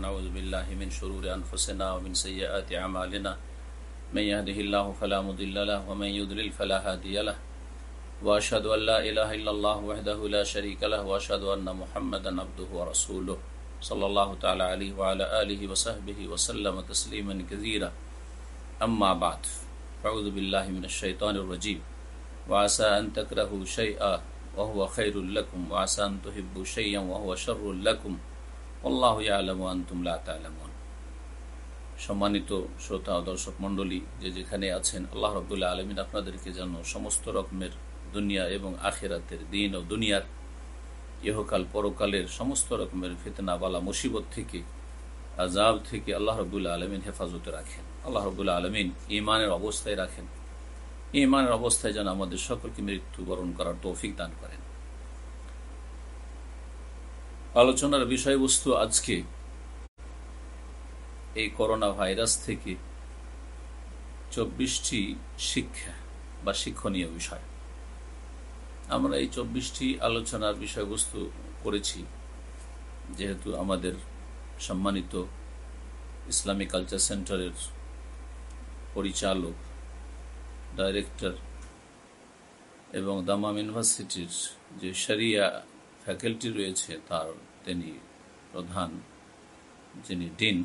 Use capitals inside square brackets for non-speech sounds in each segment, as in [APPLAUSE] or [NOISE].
ونعوذ بالله من شرور أنفسنا ومن سيئات أعمالنا. من يهده الله فلا مضل له ومن يضلل فلا هادي له. وأشهد أن لا إله إلا الله وحده لا شريك له وأشهد أن محمدا عبده ورسوله. صلى الله تعالى عليه وعلى آله وصحبه وسلم تسليما كثيرا. أما بعد أعوذ بالله من الشيطان الرجيم. وعسى أن تكرهوا شيئا وهو خير لكم وعسى أن تحبوا شيئا وهو شر لكم. আল্লাহ সম্মানিত শ্রোতা ও দর্শক মণ্ডলী, যে যেখানে আছেন, আল্লাহ রবুল্লা আলমিন আপনাদেরকে যেন সমস্ত রকমের দুনিয়া এবং আখেরাতের দিন ও দুনিয়ার ইহকাল পরকালের সমস্ত রকমের ফেতনা, বালা, মুসিবত থেকে আজাব থেকে আল্লাহ রবুল্লাহ আলমিন হেফাজতে রাখেন। আল্লাহ রবুল্লাহ আলমিন ইমানের অবস্থায় রাখেন। ইমানের অবস্থায় যেন আমাদের সকলকে মৃত্যুবরণ করার তৌফিক দান করেন। আলোচনার বিষয়বস্তু আজকে এই করোনা ভাইরাস থেকে চব্বিশটি শিক্ষা বা শিক্ষণীয় বিষয়। আমরা এই চব্বিশটি আলোচনার বিষয়বস্তু করেছি, যেহেতু আমাদের সম্মানিত ইসলামিক কালচার সেন্টারের পরিচালক, ডাইরেক্টর এবং দামাম ইউনিভার্সিটির যে সারিয়া ফ্যাকাল্টি রয়েছে তার তিনি প্রধান যিনি ডিন,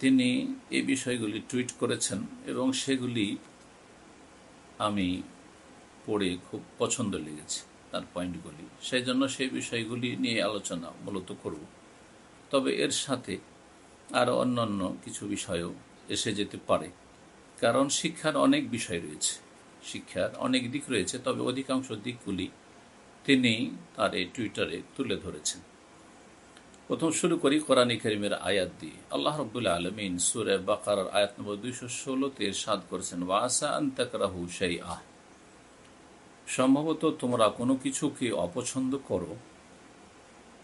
তিনি এই বিষয়গুলি টুইট করেছেন এবং সেগুলি আমি পড়ে খুব পছন্দ লেগেছে তার পয়েন্টগুলি। সেই জন্য সেই বিষয়গুলি নিয়ে আলোচনা মূলত করব। তবে এর সাথে আরও অন্যান্য কিছু বিষয়ও এসে যেতে পারে, কারণ শিক্ষার অনেক বিষয় রয়েছে। শিক্ষার অনেক দিক রয়েছে, তবে অধিকাংশ দিকগুলি তিনি তার এই টুইটারে তুলে ধরেছেন। প্রথম শুরু করি কোরআন করিমের আয়াত দিয়ে। আল্লাহ রবুল্লা আলমিন সুরে বাকার আয়াত নম্বর দুইশো ষোলোতে সাদ করেছেন ওয়াসা আন্তাকরাহু সেই আহ সম্ভবত তোমরা কোনো কিছুকে অপছন্দ করো।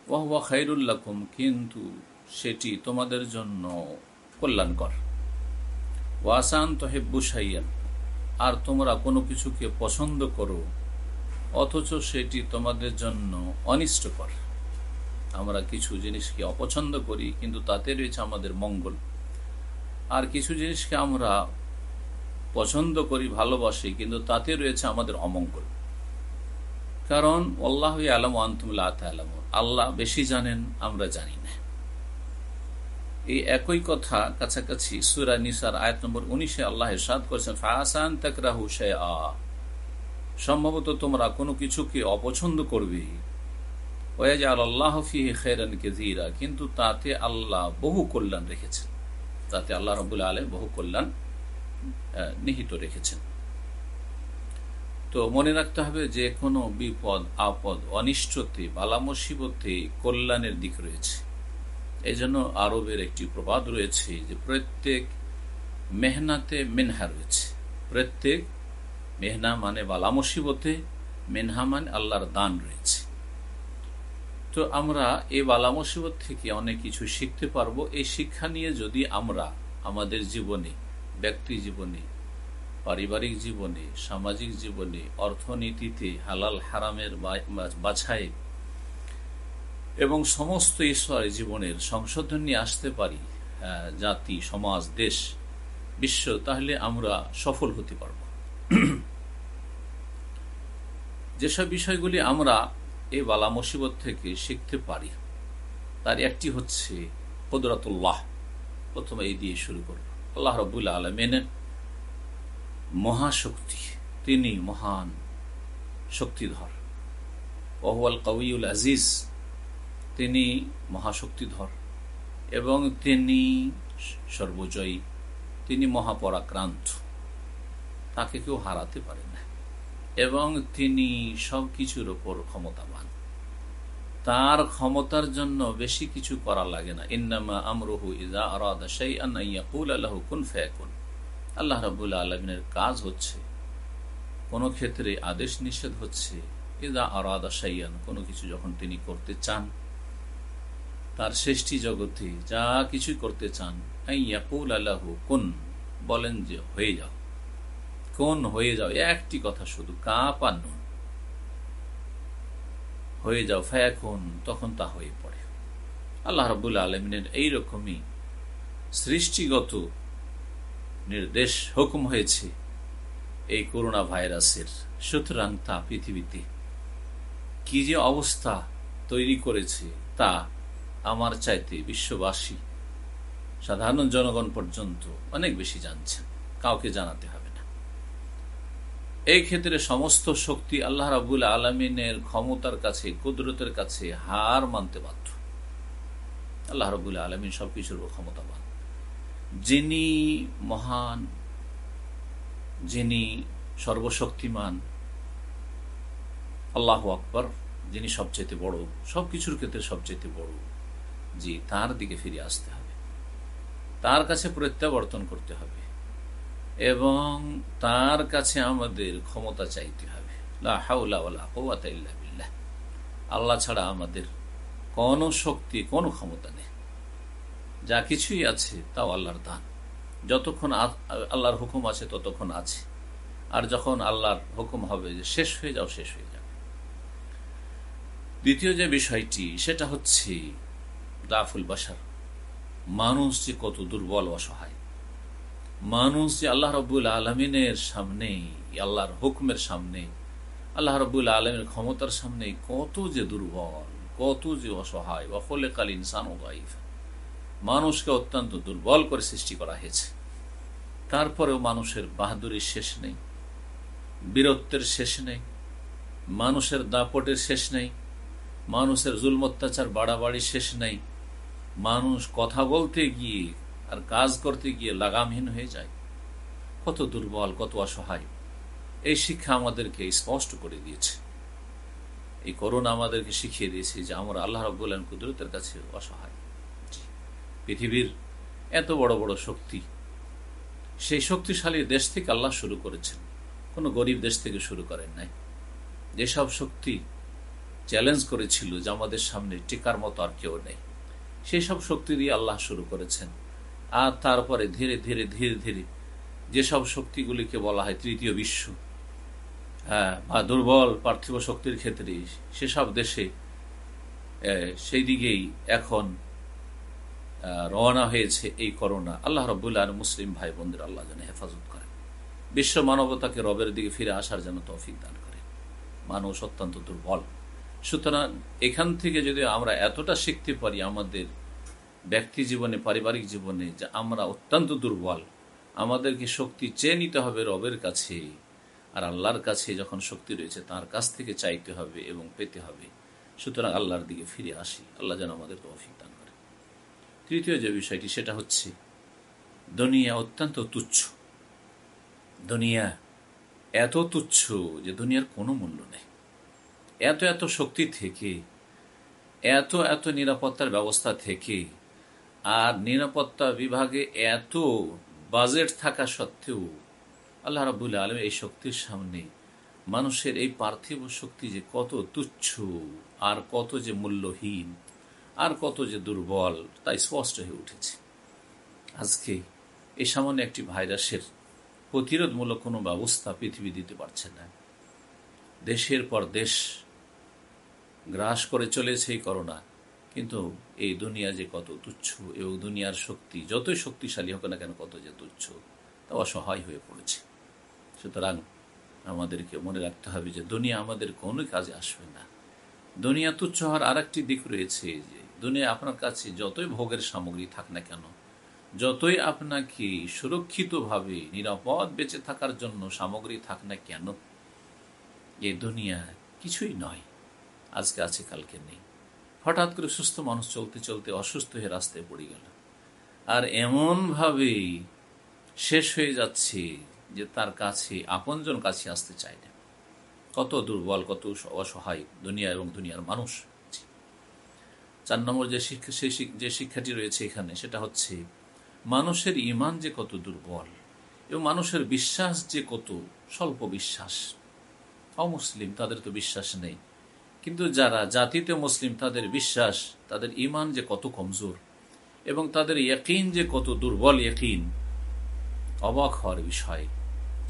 ওয়াহওয়া খাইরুল্লাকুম কিন্তু সেটি তোমাদের জন্য কল্যাণকর। ওয়াসান তহেব্বু সাইয়ান আর তোমরা কোনো কিছুকে পছন্দ করো অথচ সেটি তোমাদের জন্য অনিষ্টকর। আমরা কিছু জিনিসকে অপছন্দ করি, কিন্তু তাতে রয়েছে আমাদের মঙ্গল। আর কিছু জিনিসকে আমরা পছন্দ করি, ভালোবাসি, কিন্তু তাতে রয়েছে আমাদের অমঙ্গল। কারণ, আল্লাহ আলম আন্তমুল্লাহ আলম আল্লাহ বেশি জানেন, আমরা জানি না। এই একই কথা কাছাকাছি সুরা নিসার আয়াত নম্বর উনিশে আল্লাহ সাদ করেছেন ফাহাসান তাকরাহু আ সম্ভবত তোমরা কোনো কিছুকে অপছন্দ করবে। ওয়াজ আল্লাহ ফিহে খেরান কেজিরা কিন্তু তাতে আল্লাহ বহু কল্যাণ রেখেছেন। তাতে আল্লাহ রবুল্লা আলম বহু কল্যাণ নিহিত রেখেছেন। তো মনে রাখতে হবে যে কোনো বিপদ, আপদ, অনিষ্টতে, বালা মুসিবতে কল্যাণের দিক রয়েছে। এই জন্য আরবের একটি প্রবাদ রয়েছে যে প্রত্যেক মেহনাতে মেনহা রয়েছে। প্রত্যেক মেহনা মানে বালা মুসিবতে, মেনহা মানে আল্লাহর দান রয়েছে। তো আমরা এই বালা মুসিবত থেকে অনেক কিছু শিখতে পারব। এই শিক্ষা নিয়ে যদি আমরা আমাদের জীবনে, ব্যক্তি জীবনে, পারিবারিক জীবনে, সামাজিক জীবনে, অর্থনীতিতে, হালাল, হারামের বাছাই এবং সমস্ত ঈশ্বরের জীবনের সংশোধন নিয়ে আসতে পারি জাতি, সমাজ, দেশ, বিশ্ব, তাহলে আমরা সফল হতে পারব। [CLEARS THROAT] যেসব বিষয়গুলি আমরা এই বালা মুসিবত থেকে শিখতে পারি, তার একটি হচ্ছে কদরাতুল্লাহ। প্রথমে এই দিয়ে শুরু করব। আল্লাহ রবুল্লা আলমেনের মহাশক্তি, তিনি মহান শক্তিধর। ওহওয়াল কবিউল আজিজ, তিনি মহাশক্তিধর। এবং তিনি সর্বজয়ী, তিনি মহাপরাক্রান্ত। তাকে কেউ হারাতে পারে না। এবং তিনি সব কিছুর ওপর ক্ষমতাবান। তার ক্ষমতার জন্য বেশি কিছু করা লাগে না। ইন্নামা আমরুহু ইজা আরাদা সেই আন্নাইয়াকুল আল্লাহ কুন ফেকুন আল্লাহ রাবুল্লাহ আলমিনের কাজ হচ্ছে, কোনো ক্ষেত্রে আদেশ নিষেধ হচ্ছে ইজা আরাদা সাইয়ান কোনো কিছু যখন তিনি করতে চান, তার সৃষ্টি জগতে যা কিছু করতে চান ইয়াকুল আল্লাহ কোন, বলেন যে হয়ে যাও। কোন হয়ে যাও, একটি কথা শুধু, কাপ আর নুন। হয়ে যাও ফায়াকুন তখন তা হয়ে পড়ে। আল্লাহ রবুল্লা আলমিনের এইরকমই সৃষ্টিগত নির্দেশ হুকুম হয়েছে এই করোনা ভাইরাসের সুতরাং তা পৃথিবীতে কি যে অবস্থা তৈরি করেছে তা আমার চাইতে বিশ্ববাসী, সাধারণ জনগণ পর্যন্ত অনেক বেশি জানছেন। কাউকে জানাতে হবে। এই ক্ষেত্রে সমস্ত শক্তি আল্লাহ রাবুল আলমিনের ক্ষমতার কাছে, কুদরতের কাছে হার মানতে বাধ্য। আল্লাহ রবুল্লা আলমিন সবকিছুর ক্ষমতাবান। যিনি মহান, যিনি সর্বশক্তিমান, আল্লাহ আকবর, যিনি সবচেয়ে বড়, সবকিছুর ক্ষেত্রে সবচেয়ে বড়, জি, তার দিকে ফিরে আসতে হবে। তার কাছে প্রত্যাবর্তন করতে হবে। এবং তার কাছে আমাদের ক্ষমতা চাইতে হবে। আল্লাহ ছাড়া আমাদের কোন শক্তি, কোন ক্ষমতা নেই। যা কিছুই আছে তাও আল্লাহর দান। যতক্ষণ আল্লাহর হুকুম আছে ততক্ষণ আছে। আর যখন আল্লাহর হুকুম হবে যে শেষ হয়ে যাও, শেষ হয়ে যাবে। দ্বিতীয় যে বিষয়টি, সেটা হচ্ছে দাফুল বাসার মানুষ যে কত দুর্বল অসহায়। মানুষ আল্লাহ রবুল আলমিনের সামনে আল্লাহর হুকুমের সামনে, আল্লাহ রবুল আলমের ক্ষমতার সামনে কত যে দুর্বল, কত যে অসহায় বা ফলে কাল ইনসান মানুষকে অত্যন্ত দুর্বল করে সৃষ্টি করা হয়েছে। তারপরেও মানুষের বাহাদুরির শেষ নেই, বীরত্বের শেষ নেই, মানুষের দাপটের শেষ নেই, মানুষের জুল অত্যাচার বাড়াবাড়ি শেষ নেই। মানুষ কথা বলতে গিয়ে আর কাজ করতে গিয়ে লাগামহীন হয়ে যায়। কত দুর্বল, কত অসহায়। এই শিক্ষা আমাদেরকে স্পষ্ট করে দিয়েছে। এই করোনা আমাদেরকে শিখিয়ে দিয়েছে যে আমরা আল্লাহ রব্বুল্লাহ কুদরতের কাছে অসহায়। পৃথিবীর এত বড় বড় শক্তি, সেই শক্তিশালী দেশ থেকে আল্লাহ শুরু করেছেন। কোনো গরিব দেশ থেকে শুরু করেন নাই। যেসব শক্তি চ্যালেঞ্জ করেছিল যে আমাদের সামনে টিকার মতো আর কেউ নেই সেই সব শক্তি দিয়ে আল্লাহ শুরু করেছেন। আর তারপরে ধীরে ধীরে ধীরে ধীরে যেসব শক্তিগুলিকে বলা হয় তৃতীয় বিশ্ব হ্যাঁ বা দুর্বল পার্থিব শক্তির ক্ষেত্রে সেসব দেশে সেই দিকেই এখন রওনা হয়েছে এই করোনা। আল্লাহ রবুল্লাহ মুসলিম ভাই বোনদের আল্লাহ যেন হেফাজত করেন। বিশ্ব মানবতাকে রবের দিকে ফিরে আসার যেন তৌফিক দান করে মানুষ অত্যন্ত দুর্বল। সুতরাং এখান থেকে যদি আমরা এতটা শিখতে পারি আমাদের ব্যক্তি জীবনে, পারিবারিক জীবনে যে আমরা অত্যন্ত দুর্বল, আমাদেরকে শক্তি চেয়ে নিতে হবে রবের কাছে আর আল্লাহর কাছে যখন শক্তি রয়েছে তার কাছ থেকে চাইতে হবে এবং পেতে হবে। সুতরাং আল্লাহর দিকে ফিরে আসি। আল্লাহ যেন আমাদের তৌফিক দান করে। তৃতীয় যে বিষয়টি, সেটা হচ্ছে দুনিয়া অত্যন্ত তুচ্ছ। দুনিয়া এত তুচ্ছ যে দুনিয়ার কোনো মূল্য নেই। এত এত শক্তি থেকে, এত এত নিরাপত্তার ব্যবস্থা থেকে আর নিরাপত্তা বিভাগে এত বাজেট থাকা সত্ত্বেও আল্লাহ রাবুল আলম এই শক্তির সামনে মানুষের এই পার্থিব শক্তি যে কত তুচ্ছ, আর কত যে মূল্যহীন, আর কত যে দুর্বল, তাই স্পষ্ট হয়ে উঠেছে। আজকে এই সামান্য একটি ভাইরাসের প্রতিরোধমূলক কোনো ব্যবস্থা পৃথিবী দিতে পারছে না। দেশের পর দেশ গ্রাস করে চলেছে এই করোনা। কিন্তু এই দুনিয়া যে কত তুচ্ছ, এবং দুনিয়ার শক্তি যতই শক্তিশালী হোক না কেন কত যে তুচ্ছ, তা অসহায় হয়ে পড়েছে। সুতরাং আমাদেরকে মনে রাখতে হবে যে দুনিয়া আমাদের কোনো কাজে আসবে না। দুনিয়া তুচ্ছ হওয়ার আর একটি দিক রয়েছে যে দুনিয়া আপনার কাছে যতই ভোগের সামগ্রী থাক না কেন, যতই আপনাকে সুরক্ষিতভাবে নিরাপদ বেঁচে থাকার জন্য সামগ্রী থাক না কেন, এই দুনিয়া কিছুই নয়, আজকে আছে কালকে নেই। হঠাৎ করে সুস্থ মানুষ চলতে চলতে অসুস্থ হয়ে রাস্তায় পড়ে গেল। আর এমনভাবেই শেষ হয়ে যাচ্ছে যে তার কাছে, আপনজন কাছে আসতে চায় না। কত দুর্বল, কত অসহায় দুনিয়া এবং দুনিয়ার মানুষ চার নম্বর যে শিক্ষা, সেই যে শিক্ষাটি রয়েছে এখানে, সেটা হচ্ছে মানুষের ইমান যে কত দুর্বল এবং মানুষের বিশ্বাস যে কত স্বল্প বিশ্বাস। অমুসলিম, তাদের তো বিশ্বাস নেই। কিন্তু যারা জাতিতে মুসলিম, তাদের বিশ্বাস, তাদের ইমান যে কত কমজোর এবং তাদের ইয়কিন যে কত দুর্বল ইয়কিন, অবাক হওয়ার বিষয়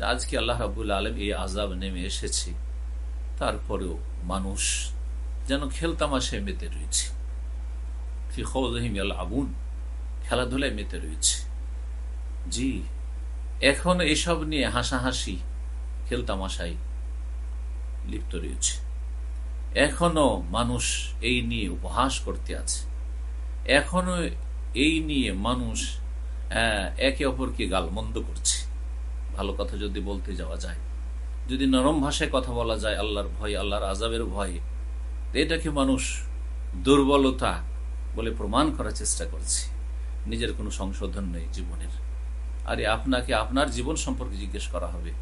আজকে আল্লাহ রাবুল আলম এই আজাব নেমে এসেছে। তারপরেও মানুষ যেন খেলতামাশায় মেতে রয়েছে। খৌজহিম আবুন খেলাধুলায় মেতে রয়েছে। জি, এখন এসব নিয়ে হাসাহাসি খেলতামাশাই লিপ্ত রয়েছে। এখনও মানুষ এই নিয়ে উপহাস করতে আছে। এখনও এই নিয়ে মানুষ একে অপরকে গালমন্দ করছে। ভালো কথা যদি বলতে যাওয়া যায়। যদি নরম ভাষায় কথা বলা যায় আল্লাহর ভয়, আল্লাহর আজাবের ভয়ে এটাকে মানুষ দুর্বলতা বলে প্রমাণ করার চেষ্টা করছে। নিজের কোনো সংশোধন নেই জীবনের। আরে আপনাকে আপনার জীবন সম্পর্কে জিজ্ঞেস করা হবে।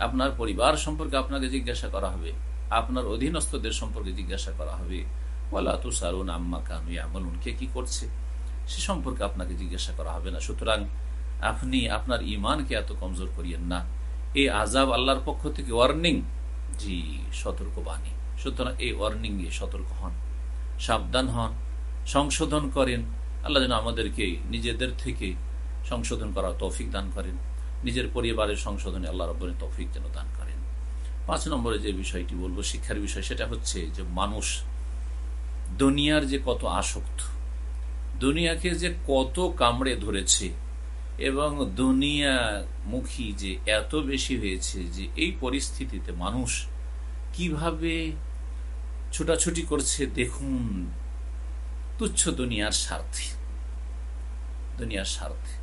আপনার পরিবার সম্পর্কে আপনাকে জিজ্ঞাসা করা হবে। আপনার অধীনস্থদের সম্পর্কে জিজ্ঞাসা করা হবে। ওয়ালা আমলুন কে কি করছে? সে সম্পর্কে আপনাকে জিজ্ঞাসা করা হবে না। সুতরাং আপনি আপনার ইমানকে এত কমজোর করিয়েন না। এই আজাব আল্লাহর পক্ষ থেকে ওয়ার্নিং। জি, সতর্ক বাণী। সুতরাং এই ওয়ার্নিং এ সতর্ক হন। সাবধান হন। সংশোধন করেন। আল্লাহ যেন আমাদেরকে নিজেদের থেকে সংশোধন করার তৌফিক দান করেন। নিজের পরিবারের সংশোধনে আল্লাহ রব্বরের তৌফিক যেন দান করেন। পাঁচ নম্বরে যে বিষয়টি বলব, শিক্ষার বিষয়, সেটা হচ্ছে যে মানুষ দুনিয়ার যে কত আসক্ত, দুনিয়াকে যে কত কামড়ে ধরেছে, এবং দুনিয়া মুখী যে এত বেশি হয়েছে যে এই পরিস্থিতিতে মানুষ কীভাবে ছোটাছুটি করছে, দেখুন, তুচ্ছ দুনিয়ার স্বার্থে দুনিয়ার স্বার্থে।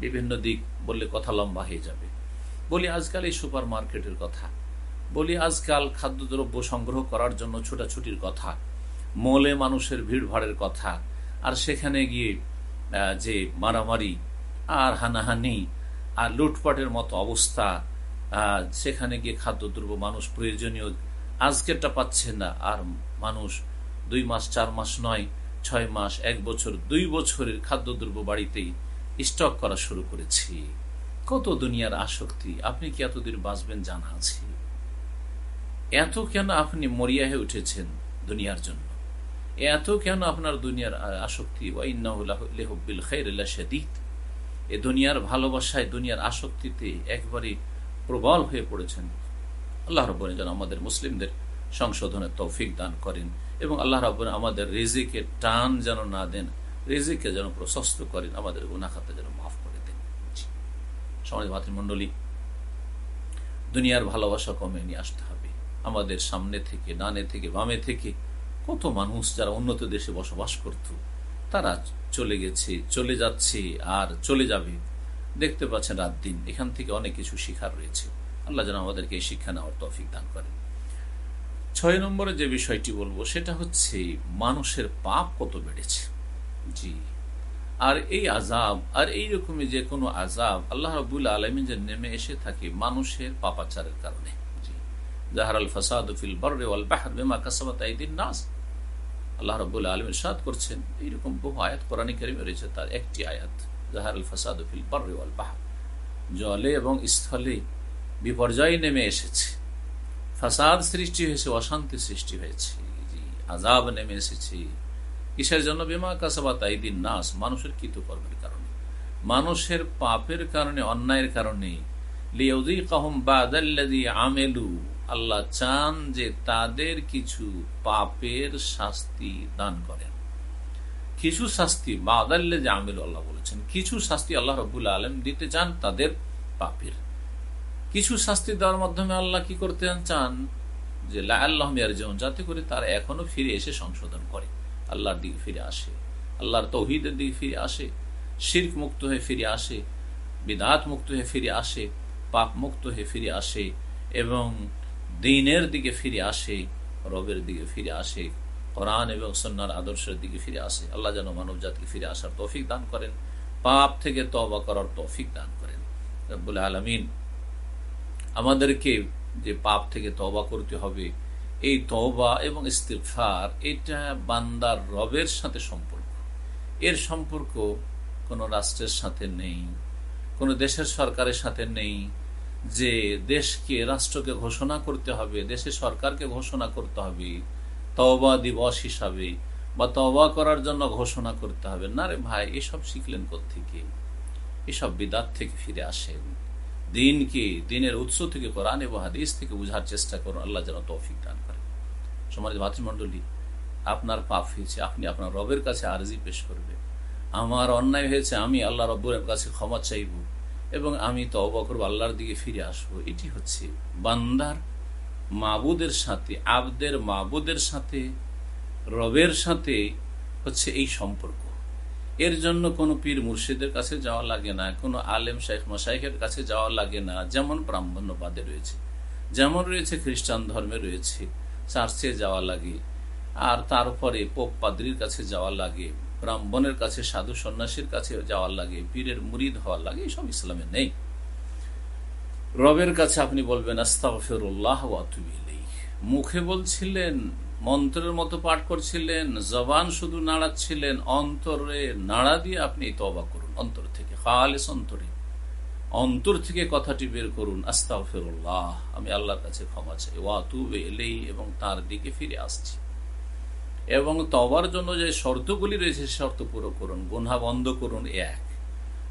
বিভিন্ন দিক বললে কথা লম্বা হয়ে যাবে। বলি, আজকাল এই সুপার মার্কেটের কথা। বলি, আজকাল খাদ্যদ্রব্য সংগ্রহ করার জন্য ছোটাছুটির কথা, মলে মানুষের ভিড় ভাড়ের কথা, আর সেখানে গিয়ে যে মারামারি আর হানাহানি আর লুটপাটের মতো অবস্থা সেখানে গিয়ে খাদ্যদ্রব্য মানুষ প্রয়োজনীয় আজকেরটা পাচ্ছে না। আর মানুষ দুই মাস, চার মাস নয়, ছয় মাস, এক বছর, দুই বছরের খাদ্যদ্রব্য বাড়িতেই স্টক করা শুরু করেছি। কত দুনিয়ার আসক্তি? আপনি কি এতদিন বাঁচবেন জানা আছে? এত কেন আপনি মরিয়া হয়ে উঠেছেন দুনিয়ার জন্য? এত কেন আপনার দুনিয়ার আসক্তি? দুনিয়ার ভালোবাসায়, দুনিয়ার আসক্তিতে একবারে প্রবল হয়ে পড়েছেন। আল্লাহ রব্বনে যেন আমাদের মুসলিমদের সংশোধনের তৌফিক দান করেন এবং আল্লাহ রব্বনে আমাদের রেজিকে টান যেন না দেন রেজিকে যেন প্রশস্ত করেন, আমাদের গুনাখাতে যেন মাফ সমাজ ভাতৃমণ্ডলী দুনিয়ার ভালোবাসা কমে নিয়ে আসতে হবে। আমাদের সামনে থেকে, ডানে থেকে, বামে থেকে কত মানুষ যারা উন্নত দেশে বসবাস করত, তারা চলে গেছে, চলে যাচ্ছে আর চলে যাবে। দেখতে পাচ্ছেন রাত দিন, এখান থেকে অনেক কিছু শিখার রয়েছে। আল্লাহ যেন আমাদেরকে এই শিক্ষা নেওয়ার তফিক দান করেন। ছয় নম্বরে যে বিষয়টি বলব, সেটা হচ্ছে মানুষের পাপ কত বেড়েছে। জি। আর এই আজাব আর এই রকমই যে কোনো আজাব আল্লাহ রবুল আলমী যে নেমে এসে থাকে মানুষের পাপাচারের কারণে। করছেন এইরকম বহু রয়েছে, তার একটি আয়াত জলে এবং স্থলে বিপর্যয় নেমে এসেছে। ফাসাদ সৃষ্টি হয়েছে, অশান্তি সৃষ্টি হয়েছে। আজাব নেমে এসেছে। কিসের জন্য বিমা কাসাবাত দিন নাস, মানুষের কৃতকর্মের কারণে। মানুষের পাপের কারণে, অন্যায়ের কারণে। আমেলু, আল্লাহ চান যে তাদের কিছু পাপের শাস্তি দান করেন। কিছু শাস্তি বাদাল্লে যে আমেলু আল্লাহ বলেছেন, কিছু শাস্তি আল্লাহ রবুল্লা আলম দিতে চান তাদের পাপের। কিছু শাস্তি দেওয়ার মাধ্যমে আল্লাহ কি করতে চান? যে আল্লাহ যেমন যাতে করে তারা এখনও ফিরে এসে সংশোধন করে। আল্লাহর দিকে ফিরে আসে। আল্লাহর তৌহিদের দিকে ফিরে আসে। শির্ক মুক্ত হয়ে ফিরে আসে। বিদাত মুক্ত হয়ে ফিরে আসে। পাপ মুক্ত হয়ে ফিরে আসে এবং দিনের দিকে ফিরে আসে, রবের দিকে ফিরে আসে, কোরআন এবং সন্ন্যার আদর্শের দিকে ফিরে আসে। আল্লাহ যেন মানব জাতিকে ফিরে আসার তৌফিক দান করেন। পাপ থেকে তবা করার তৌফিক দান করেন। রব্বুল আলমিন, আমাদেরকে যে পাপ থেকে তবা করতে হবে এই তবা এবং ইস্তিফার এটা বান্দার রবের সাথে সম্পর্ক। এর সম্পর্ক কোনো রাষ্ট্রের সাথে নেই, কোনো দেশের সরকারের সাথে নেই, যে দেশকে, রাষ্ট্রকে ঘোষণা করতে হবে, দেশের সরকারকে ঘোষণা করতে হবে তবা দিবস হিসাবে বা তবা করার জন্য ঘোষণা করতে হবে। না রে ভাই, এসব শিখলেন থেকে এসব বিদাত থেকে ফিরে আসেন। দিনকে, দিনের উৎস থেকে কোরআন এবং হাদিস থেকে বুঝার চেষ্টা করুন। আল্লাহ যেন তৌফিক দান করে সমাজ ভাতৃমণ্ডলী আপনার পাপ হয়েছে, আপনি আপনার রবের কাছে আরজি পেশ করবে। আমার অন্যায় হয়েছে, আমি আল্লাহ রব্বরের কাছে ক্ষমা চাইব এবং আমি তবা করব, আল্লাহর দিকে ফিরে আসব। এটি হচ্ছে বান্দার মাবুদের সাথে, আবদের মাবুদের সাথে, রবের সাথে হচ্ছে এই সম্পর্ক। এর জন্য কোনো পীর মুর্শিদের কাছে যাওয়া লাগে না, কোনো আলেম শেখ মশাইখের কাছে যাওয়া লাগে না, যেমন ব্রাহ্মণ্যবাদে রয়েছে। যেমন রয়েছে খ্রিস্টান ধর্মে রয়েছে। চার্চে যাওয়া লাগে। আর তারপরে পোপ পাদ্রির কাছে যাওয়া লাগে, ব্রাহ্মণের কাছে, সাধু সন্ন্যাসীর কাছে যাওয়ার লাগে, পীরের মুরিদ হওয়ার লাগে, এসব ইসলামে নেই। রবের কাছে আপনি বলবেন আস্তাফিরুল্লাহ মুখে বলছিলেন, মন্ত্রের মতো পাঠ করছিলেন, জবান শুধু নাড়াচ্ছিলেন, অন্তরে নাড়া দিয়ে আপনি তবা করুন, অন্তর থেকে, খালেস অন্তরে। অন্তর থেকে কথাটি বের করুন আস্তাফিরুল্লাহ আমি আল্লাহর কাছে ক্ষমা চাই। ওয়াতু এলেই এবং তার দিকে ফিরে আসছি। এবং তবার জন্য যে শর্তগুলি রয়েছে শর্ত পুরো করুন। গুনহা বন্ধ করুন এক।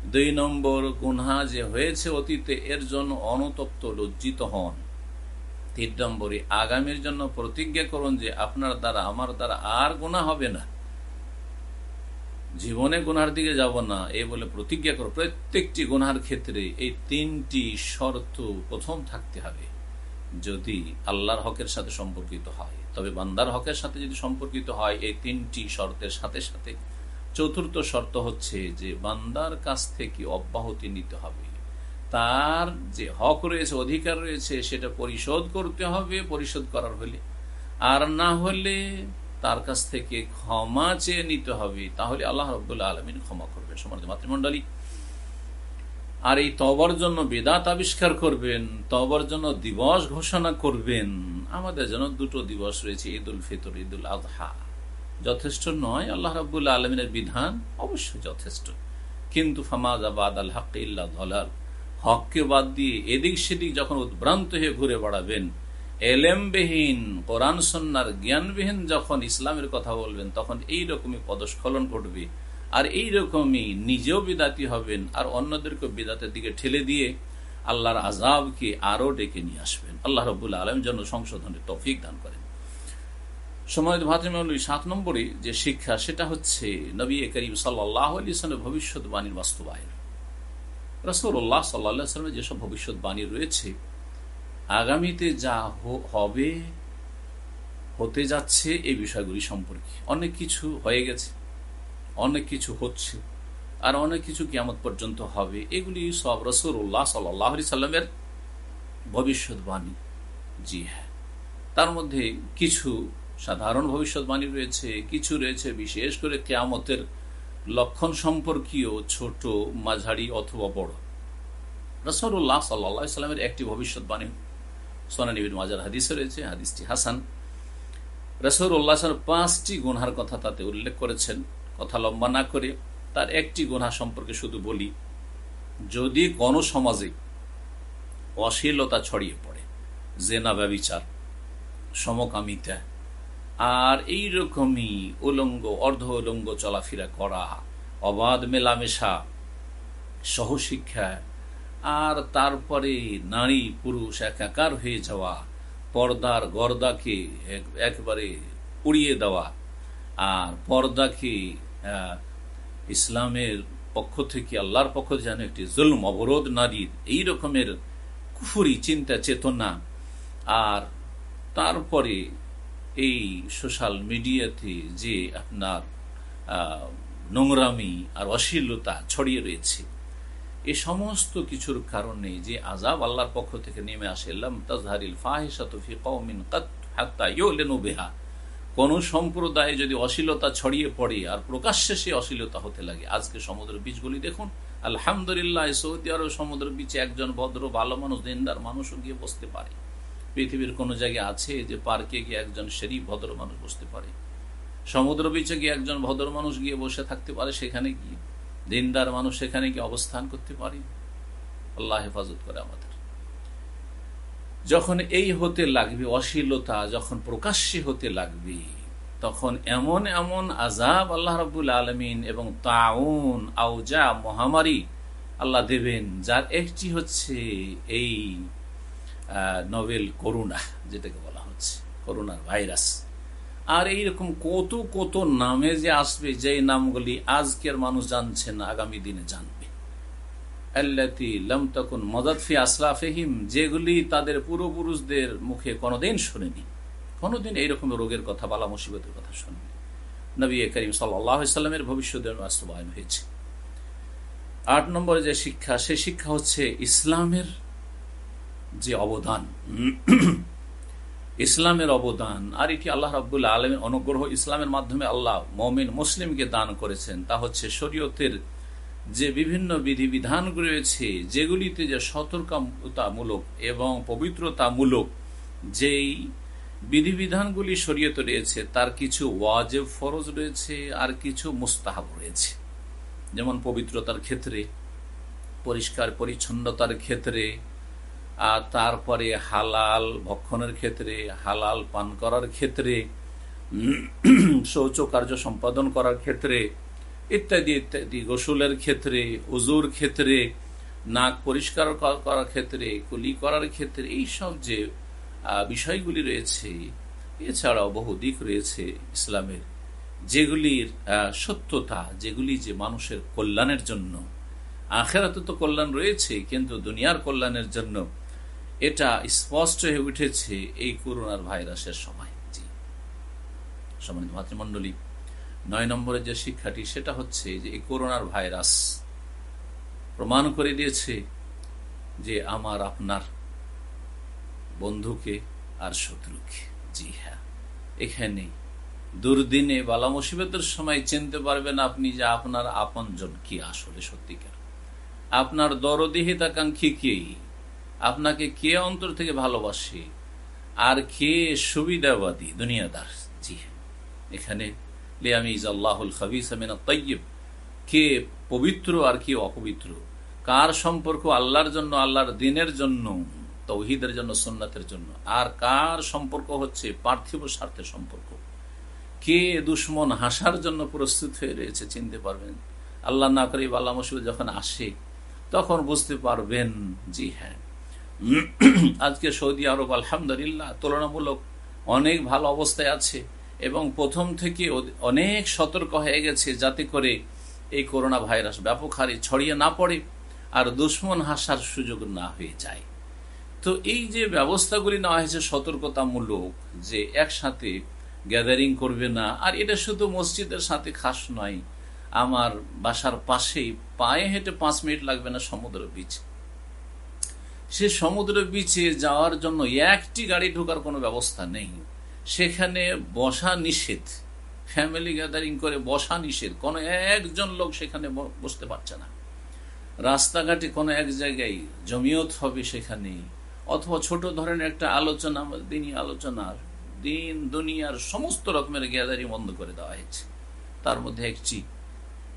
দুই নম্বর, গুনহা যে হয়েছে অতীতে, এর জন্য অনতপ্ত, লজ্জিত হন। তিন নম্বরে আগামীর জন্য প্রতিজ্ঞা করুন যে আপনার দ্বারা, আমার দ্বারা আর গুণা হবে না। জীবনে গুনার দিকে যাব না, এই বলে প্রতিজ্ঞা করো। প্রত্যেকটি গুনার ক্ষেত্রে এই তিনটি শর্ত প্রথম থাকতে হবে। যদি আল্লাহর হকের সাথে সম্পর্কিত হয়, তবে বান্দার হকের সাথে যদি সম্পর্কিত হয়, এই তিনটি শর্তের সাথে সাথে। চতুর্থ শর্ত হচ্ছে যে বান্দার কাছ থেকে অব্যাহতি নিতে হবে। তার যে হক রয়েছে, অধিকার রয়েছে, সেটা পরিশোধ করতে হবে, পরিশোধ করার হলে। আর না হলে তার কাছ থেকে ক্ষমা চেয়ে নিতে হবে, তাহলে আল্লাহ রব্দুল্লাহ আলমিন ক্ষমা করবে সমাজ মাতৃমণ্ডলী, আর এই তবর জন্য বেদাত আবিষ্কার করবেন তবর জন্য দিবস ঘোষণা করবেন। আমাদের জন্য দুটো দিবস রয়েছে ঈদ উল ফিতর ঈদ উল আজহা যথেষ্ট নয়, আল্লাহ রাবুল্লাহ আলমিনের বিধান অবশ্যই যথেষ্ট। কিন্তু ফামাজ আবাদ আল হক ইল্লা ধলাল, হককে বাদ দিয়ে এদিক সেদিক যখন উদ্ভ্রান্ত হয়ে ঘুরে বেড়াবেন এলেমবিহীন, কোরআন সন্ন্যার জ্ঞানবিহীন যখন ইসলামের কথা বলবেন, তখন এই রকমই পদস্খলন ঘটবে। আর এই রকমই নিজেও বিদাতি হবেন, আর অন্যদেরকে বিদাতের দিকে ঠেলে দিয়ে আল্লাহর আজাবকে আরও ডেকে নিয়ে আসবেন। আল্লাহ রবুল্লা আলম জন্য সংশোধনের তফিক দান করেন। সময় ভাতৃমৌলী সাত নম্বরে যে শিক্ষা, সেটা হচ্ছে নবী করিম সাল্লাহ আলী ভবিষ্যৎবাণীর বাস্তবায়ন। রসৌল্লাহ সাল্লাহ সাল্লামের যেসব ভবিষ্যৎবাণী রয়েছে আগামীতে যা হবে, হতে যাচ্ছে এই বিষয়গুলি সম্পর্কে। অনেক কিছু হয়ে গেছে, অনেক কিছু হচ্ছে, আর অনেক কিছু কিয়ামত পর্যন্ত হবে। এগুলি সব রসুল্লাহ সাল্লাহ সাল্লামের ভবিষ্যৎবাণী। জি হ্যাঁ। তার মধ্যে কিছু সাধারণ ভবিষ্যৎবাণী রয়েছে, কিছু রয়েছে বিশেষ করে কেয়ামতের লক্ষণ সম্পর্কীয় ছোট, মাঝারি অথবা বড়। রসরুল্লাহ সাল্লা সাল্লামের একটি ভবিষ্যৎবাণী সোনানিবিন মাজার হাদিসে রয়েছে, হাদিসটি হাসান। রসরুল্লাহ পাঁচটি গুনহার কথা তাতে উল্লেখ করেছেন। কথা লম্বা না করে তার একটি গুনহা সম্পর্কে শুধু বলি, যদি সমাজে অশ্লীলতা ছড়িয়ে পড়ে, জেনা, ব্যবিচার, সমকামিতা, আর এই রকমই উলঙ্গ, অর্ধ উলঙ্গ চলাফেরা করা, অবাধ মেলামেশা, সহশিক্ষা আর তারপরে নারী পুরুষ একাকার হয়ে যাওয়া, পর্দার গর্দাকে একবারে উড়িয়ে দেওয়া, আর পর্দাকে ইসলামের পক্ষ থেকে, আল্লাহর পক্ষ যেন একটি জুলম অবরোধ নারীর, এই রকমের কুফুরি চিন্তা চেতনা, আর তারপরে এই সোশ্যাল মিডিয়াতে যে আপনার নোংরামি আর অশ্লীলতা ছড়িয়ে রয়েছে। এ সমস্ত কিছুর কারণে যে আজাব আল্লাহর পক্ষ থেকে নেমে আসে তাজহারিল বেহা। কোন সম্প্রদায়ে যদি অশ্লীলতা ছড়িয়ে পড়ে, আর প্রকাশ্যে সে অশ্লীলতা হতে লাগে। আজকে সমুদ্র বীজগুলি দেখুন। আলহামদুলিল্লাহ, সৌদি আরব সমুদ্র বীচে একজন ভদ্র, ভালো মানুষ, দিনদার মানুষও গিয়ে বসতে পারে। পৃথিবীর কোন জায়গায় আছে যে পার্কে গিয়ে একজন শরীফ, ভদ্র মানুষ বসতে পারে? সমুদ্র বিচে গিয়ে একজন ভদ্র মানুষ গিয়ে বসে থাকতে পারে, সেখানে গিয়ে দিনদার মানুষ সেখানে কি অবস্থান করতে পারে? আল্লাহ হেফাজত করে আমাদের। যখন এই হতে লাগবে, অশ্লীলতা যখন প্রকাশ্যে হতে লাগবে, তখন এমন এমন আজাব আল্লাহ রবুল আলমিন এবং তাউন আউজা মহামারী আল্লাহ দেবেন, যার একটি হচ্ছে এই নোবেল করোনা যেটাকে বলা হচ্ছে করোনার ভাইরাস। আর এইরকম কত কত নামে যে আসবে যে নামগুলি আজকের মানুষ জানছে না, আগামী দিনে জানবে। যেগুলি তাদের পূর্বপুরুষদের মুখে কোনোদিন শুনেনি। কোনোদিন এইরকম রোগের কথা, বালা মুসিবতের কথা শুনেনি। নবী করিম সাল্লামের ভবিষ্যতের বাস্তবায়ন হয়েছে। আট নম্বরে যে শিক্ষা, সে শিক্ষা হচ্ছে ইসলামের যে অবদান। ইসলামের অবদান, আর এটি আল্লাহ রাবুল্লাহ আলমের অনুগ্রহ ইসলামের মাধ্যমে আল্লাহ মমিন মুসলিমকে দান করেছেন, তা হচ্ছে শরীয়তের যে বিভিন্ন বিধিবিধানগুলি রয়েছে, যেগুলিতে যে সতর্কতামূলক এবং পবিত্রতামূলক যেই বিধিবিধানগুলি শরীয়তে রয়েছে, তার কিছু ওয়াজেব ফরজ রয়েছে, আর কিছু মুস্তাহাব রয়েছে। যেমন পবিত্রতার ক্ষেত্রে, পরিষ্কার পরিচ্ছন্নতার ক্ষেত্রে আর তারপরে হালাল ভক্ষণের ক্ষেত্রে, হালাল পান করার ক্ষেত্রে, শৌচ কার্য সম্পাদন করার ক্ষেত্রে, ইত্যাদি ইত্যাদি গোসলের ক্ষেত্রে, উজুর ক্ষেত্রে, নাক পরিষ্কার করার ক্ষেত্রে, কুলি করার ক্ষেত্রে এই সব যে বিষয়গুলি রয়েছে, এছাড়াও বহু দিক রয়েছে ইসলামের, যেগুলির সত্যতা, যেগুলি যে মানুষের কল্যাণের জন্য। আখেরাতে তো কল্যাণ রয়েছে, কিন্তু দুনিয়ার কল্যাণের জন্য এটা স্পষ্ট হয়ে উঠেছে এই করোনার ভাইরাসের সময়। সম্মানিত মাতৃমণ্ডলী নয় নম্বরের যে শিক্ষাটি, সেটা হচ্ছে যে এই করোনার ভাইরাস প্রমাণ করে দিয়েছে যে আমার আপনার বন্ধুকে আর শত্রুকে। জি হ্যাঁ এখানে দুর্দিনে বালা মুসিবতের সময় চিনতে পারবেন আপনি যে আপনার আপনজন কি আসলে সত্যিকার। আপনার দরদি হিতাকাঙ্ক্ষী কে? আপনাকে কে অন্তর থেকে ভালোবাসে? আর কে সুবিধাবাদী? দুনিয়াদার। জি। এখানে লিয়ামিজ আল্লাহুল খাবিস তৈব কে পবিত্র আর কে অপবিত্র? কার সম্পর্ক আল্লাহর জন্য, আল্লাহর দিনের জন্য, তৌহিদের জন্য সোননাথের জন্য? আর কার সম্পর্ক হচ্ছে পার্থিব স্বার্থের সম্পর্ক? কে দুশ্মন হাসার জন্য প্রস্তুত হয়ে রয়েছে, চিনতে পারবেন? আল্লাহ না করে আল্লাহ মুসিবত যখন আসে, তখন বুঝতে পারবেন, জি হ্যাঁ। আজকে সৌদি আরব, আলহামদুলিল্লাহ, তুলনামূলক অনেক ভালো অবস্থায় আছে এবং প্রথম থেকে অনেক সতর্ক হয়ে গেছে যাতে করে এই করোনা ভাইরাস ব্যাপক হারে ছড়িয়ে না পড়ে আর দুশ্মন হাসার সুযোগ না হয়ে যায়। তো এই যে ব্যবস্থাগুলি নেওয়া হয়েছে সতর্কতামূলক যে একসাথে গ্যাদারিং করবে না, আর এটা শুধু মসজিদের সাথে খাস নয়, আমার বাসার পাশেই পায়ে হেঁটে পাঁচ মিনিট লাগবে না সমুদ্র বিচ সে সমুদ্র বিচে যাওয়ার জন্য একটি গাড়ি ঢোকার কোনো ব্যবস্থা নেই। সেখানে বসা নিষেধ। ফ্যামিলি গ্যাদারিং করে বসা নিষেধ। কোনো একজন লোক সেখানে বসতে পারছে না। রাস্তাঘাটে কোনো এক জায়গায় জমিয়ত হবে সেখানে। অথবা ছোট ধরনের একটা আলোচনা দিনই আলোচনার, দিন দুনিয়ার সমস্ত রকমের গ্যাদারি বন্ধ করে দেওয়া হয়েছে। তার মধ্যে একটি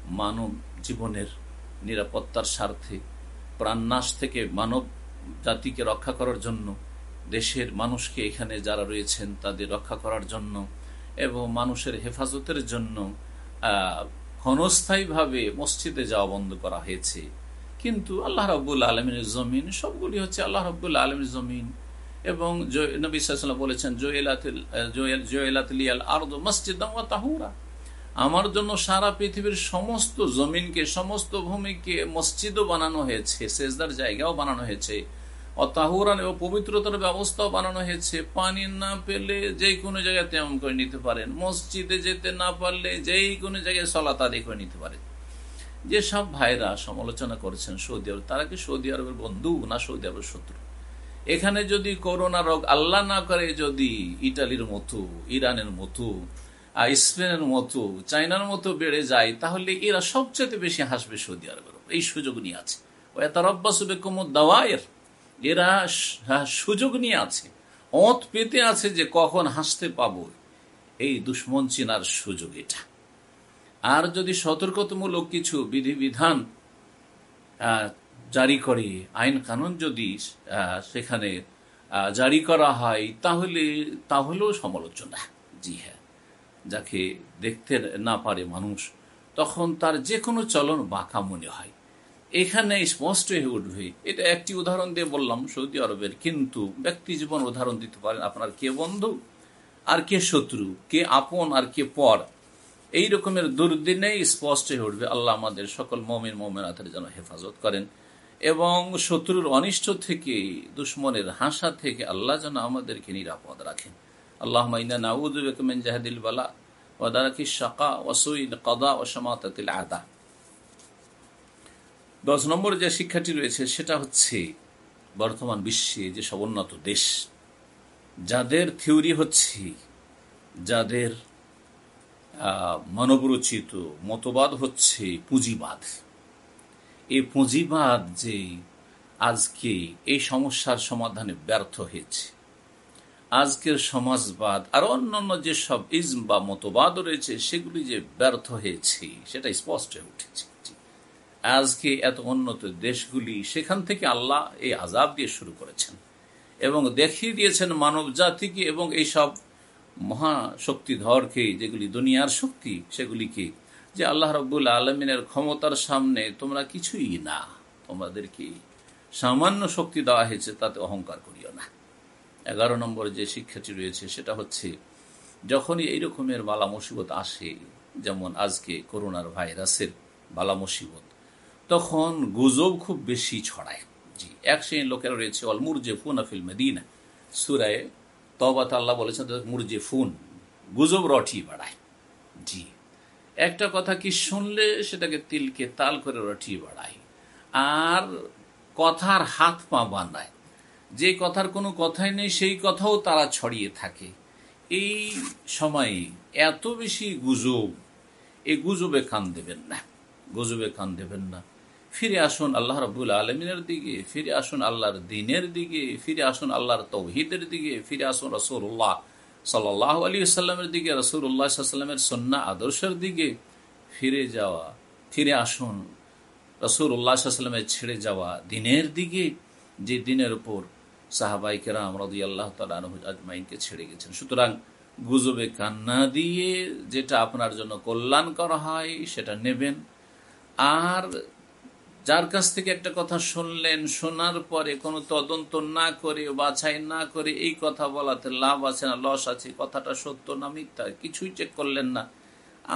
মানব জীবনের নিরাপত্তার স্বার্থে, প্রাণনাশ থেকে মানব জাতিকে রক্ষা করার জন্য, দেশের মানুষকে এখানে যারা রয়েছেন তাদের রক্ষা করার জন্য এবং মানুষের হেফাজতের জন্য ক্ষণস্থায়ীভাবে মসজিদে যাওয়া বন্ধ করা হয়েছে। কিন্তু আল্লাহ রব্বুল আলমিনের জমিন, সবগুলি হচ্ছে আল্লাহ রব্বুল আলমীর জমিন এবং নবী বলেছেন, জোয়েলাতিল আর্দ মসজিদ তাহুরা। আমার জন্য সারা পৃথিবীর সমস্ত জমিনকে, সমস্ত ভূমিকে মসজিদও বানানো হয়েছে, সেজদার জায়গাও বানানো হয়েছে অতাহুরান এবং পবিত্রতার ব্যবস্থাও বানানো হয়েছে। পানি না পেলে যে কোনো জায়গায় তেমন করে নিতে পারেন। মসজিদে যেতে না পারলে যেই কোনো জায়গায় সলাত আদি করে নিতে পারেন। যেসব ভাইরা সমালোচনা করেছেন সৌদি আরব, তারা কি সৌদি আরবের বন্ধু না সৌদি আরবের শত্রু? এখানে যদি করোনা রোগ আল্লাহ না করে, যদি ইটালির মতো, ইরানের মতো স্পেনের মতো চাইনার মতো বেড়ে যায়, তাহলে এরা সবচেয়ে বেশি হাসবে সৌদি আরবের এই সুযোগ নিয়ে আছে। রব্বাসবে কোমর দাওয়ায়ের, এরা সুযোগ নিয়ে আছে। অত পেতে আছে যে কখন হাসতে পাবো। এই দুশ্মন চিনার সুযোগ এটা। আর যদি সতর্কতামূলক কিছু বিধিবিধান জারি করে, আইন কানুন যদি সেখানে জারি করা হয়, তাহলে, তাহলেও সমালোচনা। জি হ্যাঁ। যাকে দেখতে না পারে মানুষ, তখন তার যে কোনো চলন বাঁকা মনে হয়। এখানে স্পষ্ট হয়ে উঠবে। এটা একটি উদাহরণ দিয়ে বললাম সৌদি আরবের, কিন্তু ব্যক্তি জীবন উদাহরণ দিতে পারেন, আপনার কে বন্ধু আর কে শত্রু, কে আপন আর কে পর। এই রকমের দুর্দিনে স্পষ্ট হয়ে উঠবে, আল্লাহ আমাদের সকল মমিন মোমেনাথের যেন হেফাজত করেন। এবং শত্রুর অনিষ্ট থেকে, দুশ্মনের হাসা থেকে আল্লাহ যেন আমাদেরকে নিরাপদ রাখেন। আল্লাহ মাইনা নাউদ্দিন জাহাদিল বালা ওয়াদারাকি শাকা ওয়াসুইল কদা ও সমাতাতিল আদা। দশ নম্বর যে শিক্ষাটি রয়েছে, সেটা হচ্ছে বর্তমান বিশ্বে যে সবন্নত দেশ, যাদের থিওরি হচ্ছে, যাদের মানবরচিত মতবাদ হচ্ছে পুঁজিবাদ। এই পুঁজিবাদ যে আজকে এই সমস্যার সমাধানে ব্যর্থ হয়েছে। আজকের সমাজবাদ আর অন্যান্য যেসব ইজম বা মতবাদ রয়েছে, সেগুলি যে ব্যর্থ হয়েছে, সেটা স্পষ্ট হয়ে উঠেছে। আজকে এত উন্নত দেশগুলি, সেখান থেকে আল্লাহ এই আজাব দিয়ে শুরু করেছেন এবং দেখিয়ে দিয়েছেন মানব জাতিকে এবং এইসব মহাশক্তিধরকে যেগুলি দুনিয়ার শক্তি, সেগুলিকে, যে আল্লাহ রব্বুল আলমিনের ক্ষমতার সামনে তোমরা কিছুই না, তোমাদেরকে সামান্য শক্তি দেওয়া হয়েছে, তাতে অহংকার করিও না। এগারো নম্বর যে শিক্ষাটি রয়েছে, সেটা হচ্ছে, যখনই এই রকমের বালা মুসিবত আসে, যেমন আজকে করোনার ভাইরাসের বালা মুসিবত, তখন গুজব খুব বেশি ছড়ায়। জি, এক শ্রেণির লোকেরা রয়েছে অল মুরজে ফুন আফিল মেদিনা। সুরায় তবাত আল্লাহ বলেছেন মুরজে ফুন গুজব রটি বাড়ায়। জি, একটা কথা কি শুনলে সেটাকে তিলকে তাল করে রটিয়ে বাড়ায়। আর কথার হাত পা বানায়। যে কথার কোনো কথাই নেই, সেই কথাও তারা ছড়িয়ে থাকে। এই সময়ে এত বেশি গুজব এই গুজবে কান দেবেন না, গুজবে কান দেবেন না। ফিরে আসুন আল্লাহ রবুল আলমিনের দিকে, ফিরে আসুন আল্লাহর দিনের দিকে, ফিরে আসুন আল্লাহর তৌহিদের দিকে, ফিরে আসুন রসুল্লাহ সাল্লাহ আলী সাল্লামের দিকে রসুল্লাহ সাল্লামের সন্না আদর্শের দিকে ফিরে যাওয়া, ফিরে আসুন রসুল উল্লাহ সাল্লামের ছেড়ে যাওয়া দিনের দিকে, যে দিনের উপর সাহাবাই কেরাম রদি আল্লাহ আজমাইনকে ছেড়ে গেছেন। সুতরাং গুজবে কান্না দিয়ে যেটা আপনার জন্য কল্যাণ করা হয়, সেটা নেবেন। আর যার কাছ থেকে একটা কথা শুনলেন, শোনার পরে কোনো তদন্ত না করে, বাছাই না করে এই কথা বলাতে লাভ আছে না, লস আছে কথাটা সত্য না মিথ্যা, কিছুই চেক করলেন না।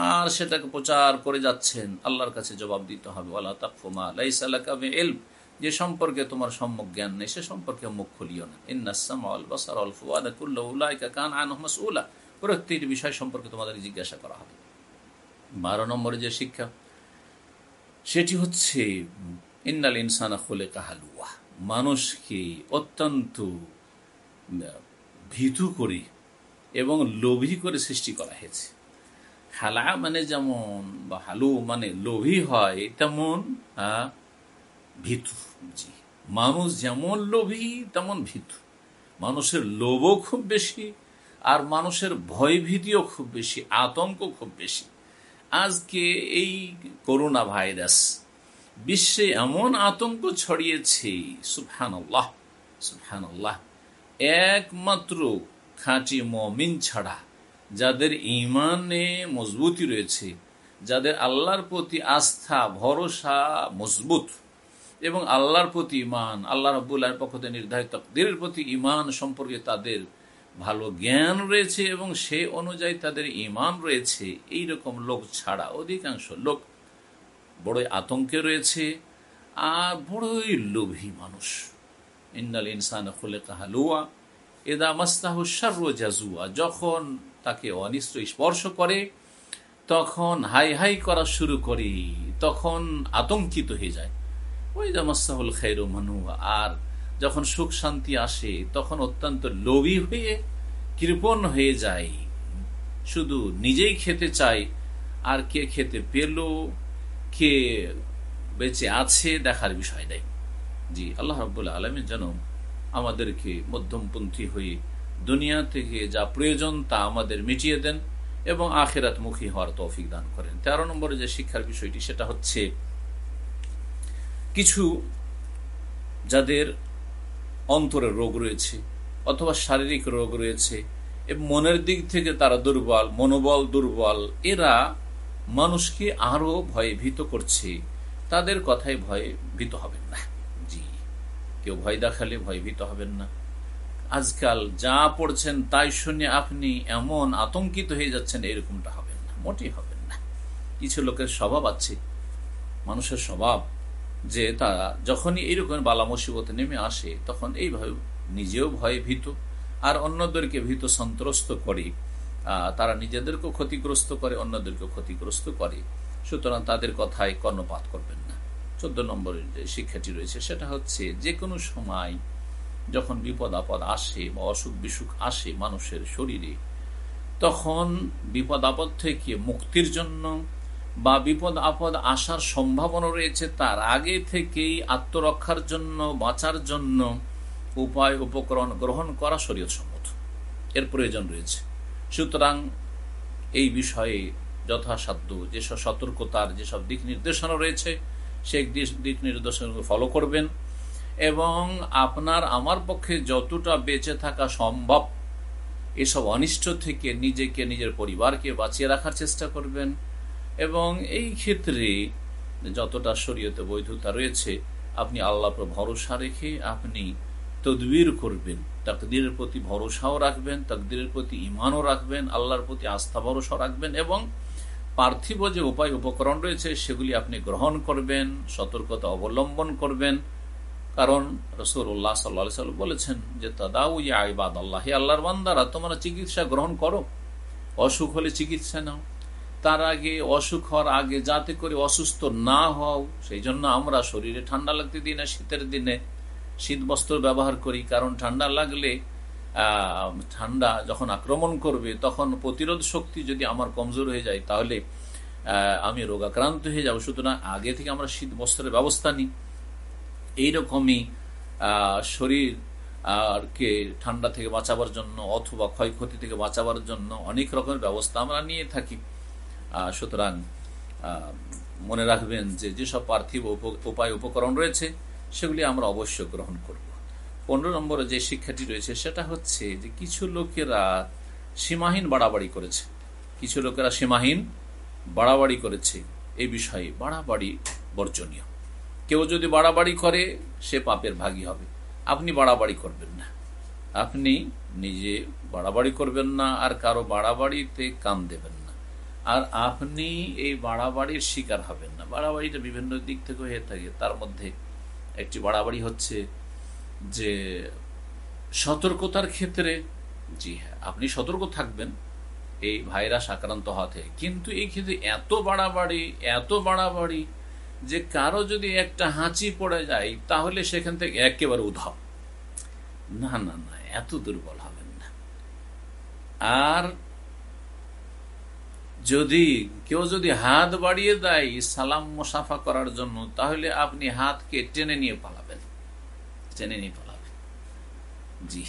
আর সেটাকে প্রচার করে যাচ্ছেন, আল্লাহর কাছে জবাব দিতে হবে। আল্লাহ তাকফুমা লাইসালাকাবে এলম যে সম্পর্কে তোমার সম্যক জ্ঞান নেই, সে সম্পর্কে মুখ খুলিও না। প্রত্যেকটি বিষয় সম্পর্কে তোমাদের জিজ্ঞাসা করা হবে। বারো নম্বরে যে শিক্ষা, সেটি হচ্ছে, ইন্নাল ইনসানা খোলে কাহালুয়া মানুষকে অত্যন্ত ভীতু করে এবং লোভী করে সৃষ্টি করা হয়েছে। হালা মানে যেমন বা হালু মানে লোভী হয় তেমন ভীতু, জি। মানুষ যেমন লোভী, তেমন ভীতু। মানুষের লোভও খুব বেশি, আর মানুষের ভয় ভীতিও খুব বেশি, আতঙ্ক খুব বেশি। আজকে এই করোনা ভাইরাস বিশ্বে এমন আতঙ্ক ছড়িয়েছে সুফহান আল্লাহ সুফহান আল্লাহ একমাত্র খাঁটি মমিন ছাড়া যাদের ইমানে মজবুতি রয়েছে, যাদের আল্লাহর প্রতি আস্থা, ভরসা মজবুত এবং আল্লাহর প্রতি ইমান আল্লাহ রবুল্লাহর পক্ষ থেকে নির্ধারিত তকদিরের প্রতি ইমান সম্পর্কে তাদের ভালো জ্ঞান রয়েছে এবং সে অনুযায়ী তাদের ইমান রয়েছে। এই রকম লোক ছাড়া অধিকাংশ লোক বড়ই আতঙ্কে রয়েছে আর বড়ই লোভী মানুষ। ইন্নাল ইনসান খুলে কাহালুয়া এদা মাস্তাহ জাজুয়া যখন তাকে অনিষ্ট স্পর্শ করে, তখন হাই হাই করা শুরু করে, তখন আতঙ্কিত হয়ে যায়। ওই জামাস্তাহুল খাইর মানু, আর যখন সুখ শান্তি আসে, তখন অত্যন্ত লোভী হয়ে, কৃপণ হয়ে যায়। শুধু নিজেই খেতে চাই আর কে খেতে পেল, কে বেঁচে আছে, দেখার বিষয় নেই। জি, আল্লাহ রব্বুল্লাহ আলমের যেন আমাদেরকে মধ্যমপন্থী হয়ে দুনিয়া থেকে যা প্রয়োজন তা আমাদের মিটিয়ে দেন এবং আখেরাত মুখী হওয়ার তৌফিক দান করেন। তেরো নম্বরে যে শিক্ষার বিষয়টি, সেটা হচ্ছে কিছু যাদের অন্তরে রোগ রয়েছে অথবা শারীরিক রোগ রয়েছে এবং মনের দিক থেকে তারা দুর্বল, মনোবল দুর্বল, এরা মানুষকে আরও ভয়ে ভীত করছে। তাদের কথায় ভয়ে ভীত হবেন না। জি, কেউ ভয় দেখালে ভয় ভীত হবেন না। আজকাল যা পড়ছেন তাই শুনে আপনি এমন আতঙ্কিত হয়ে যাচ্ছেন, এরকমটা হবেন না, মোটেই হবেন না। কিছু লোকের স্বভাব আছে, মানুষের স্বভাব যে তারা যখনই এইরকম বালা মুসিবতে নেমে আসে, তখন এইভাবে নিজেও ভয়ে ভীত, আর অন্যদেরকে ভীত সন্ত্রস্ত করে তারা নিজেদেরকেও ক্ষতিগ্রস্ত করে, অন্যদেরকেও ক্ষতিগ্রস্ত করে। সুতরাং তাদের কথায় কর্ণপাত করবেন না। চোদ্দ নম্বরের যে শিক্ষাটি রয়েছে, সেটা হচ্ছে যে কোনো সময় যখন বিপদ আপদ আসে বা অসুখ বিসুখ আসে মানুষের শরীরে, তখন বিপদ আপদ থেকে মুক্তির জন্য বা বিপদ আপদ আসার সম্ভাবনা রয়েছে, তার আগে থেকেই আত্মরক্ষার জন্য, বাঁচার জন্য উপায় উপকরণ গ্রহণ করা শরীয় সম্মত এর প্রয়োজন রয়েছে। সুতরাং এই বিষয়ে যথাসাধ্য যেসব সতর্কতার যেসব দিক নির্দেশনা রয়েছে, সেই দিক নির্দেশনা ফলো করবেন এবং আপনার, আমার পক্ষে যতটা বেঁচে থাকা সম্ভব, এসব অনিষ্ট থেকে নিজেকে, নিজের পরিবারকে বাঁচিয়ে রাখার চেষ্টা করবেন। এবং এই ক্ষেত্রে যতটা শরীয়তে বৈধতা রয়েছে, আপনি আল্লাহর ভরসা রেখে আপনি তদবির করবেন, তাকদিরের প্রতি ভরসাও রাখবেন, তাকদিরের প্রতি ইমানও রাখবেন, আল্লাহর প্রতি আস্থা ভরসা রাখবেন এবং পার্থিব যে উপায় উপকরণ রয়েছে, সেগুলি আপনি গ্রহণ করবেন, সতর্কতা অবলম্বন করবেন। কারণ রসুল্লাহ সাল্লা সাল্লাম বলেছেন যে, তদাউ আইবাদ আল্লাহ আল্লাহর বান্দারা, তোমরা চিকিৎসা গ্রহণ করো। অসুখ হলে চিকিৎসা নাও। তার আগে অসুখ হওয়ার আগে যাতে করে অসুস্থ না হও, সেই জন্য আমরা শরীরে ঠান্ডা লাগতে দিই না, শীতের দিনে শীত বস্ত্র ব্যবহার করি। কারণ ঠান্ডা লাগলে ঠান্ডা যখন আক্রমণ করবে, তখন প্রতিরোধ শক্তি যদি আমার কমজোর হয়ে যায়, তাহলে আমি রোগাক্রান্ত হয়ে যাব। সুতরাং আগে থেকে আমরা শীত বস্ত্রের ব্যবস্থা নিই। এইরকমই শরীর কে ঠান্ডা থেকে বাঁচাবার জন্য অথবা ক্ষয়ক্ষতি থেকে বাঁচাবার জন্য অনেক রকমের ব্যবস্থা আমরা নিয়ে থাকি। সুতরাং মনে রাখবেন যে যেসব পার্থিব উপায় উপকরণ রয়েছে, সেগুলি আমরা অবশ্য গ্রহণ করব। পনেরো নম্বরে যে শিক্ষাটি রয়েছে, সেটা হচ্ছে যে কিছু লোকেরা সীমাহীন বাড়াবাড়ি করেছে। কিছু লোকেরা সীমাহীন বাড়াবাড়ি করেছে। এই বিষয়ে বাড়াবাড়ি বর্জনীয়। কেউ যদি বাড়াবাড়ি করে, সে পাপের ভাগী হবে। আপনি বাড়াবাড়ি করবেন না। আপনি নিজে বাড়াবাড়ি করবেন না আর কারও বাড়াবাড়িতে কান দেবেন আর আপনি এই বাড়াবাড়ির শিকার হবেন না। বাড়াবাড়িটা বিভিন্ন দিক থেকে হয়ে থাকে। তার মধ্যে একটি বাড়াবাড়ি হচ্ছে যে সতর্কতার ক্ষেত্রে, জি হ্যাঁ আপনি সতর্ক থাকবেন এই ভাইরাস আক্রান্ত হওয়া থেকে কিন্তু এই ক্ষেত্রে এত বাড়াবাড়ি এত বাড়াবাড়ি যে কারও যদি একটা হাঁচি পড়ে যায়, তাহলে সেখান থেকে একেবারে উধাও। না না না, এত দুর্বল হবেন না। আর যদি কেউ যদি হাত বাড়িয়ে দেয় সালাম মোসাফা করার জন্য, তাহলে আপনি হাতকে টেনে নিয়ে পালাবেন। টেনে নিয়ে পালাবেন। জি।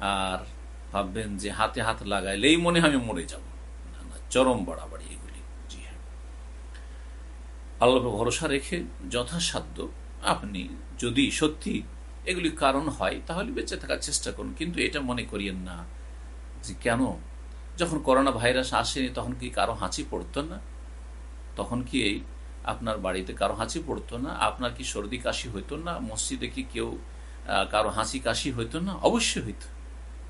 আর ভাববেন যে হাতে হাত লাগাইলেই মনে হয় আমি মরে যাব। না না, চরম বাড়াবাড়ি এগুলি। জি হ্যাঁ। আল্লাহ ভরসা রেখে যথাসাধ্য আপনি যদি সত্যি এগুলি কারণ হয়, তাহলে বেঁচে থাকার চেষ্টা করুন। কিন্তু এটা মনে করিয়েন না যে কেন যখন করোনা ভাইরাস আসেনি, তখন কি কারও হাঁচি পড়তো না? তখন কি এই আপনার বাড়িতে কারও হাঁচি পড়তো না? আপনার কি সর্দি কাশি হইতো না? মসজিদে কি কেউ কারও হাঁচি কাশি হইতো না? অবশ্যই হইতো।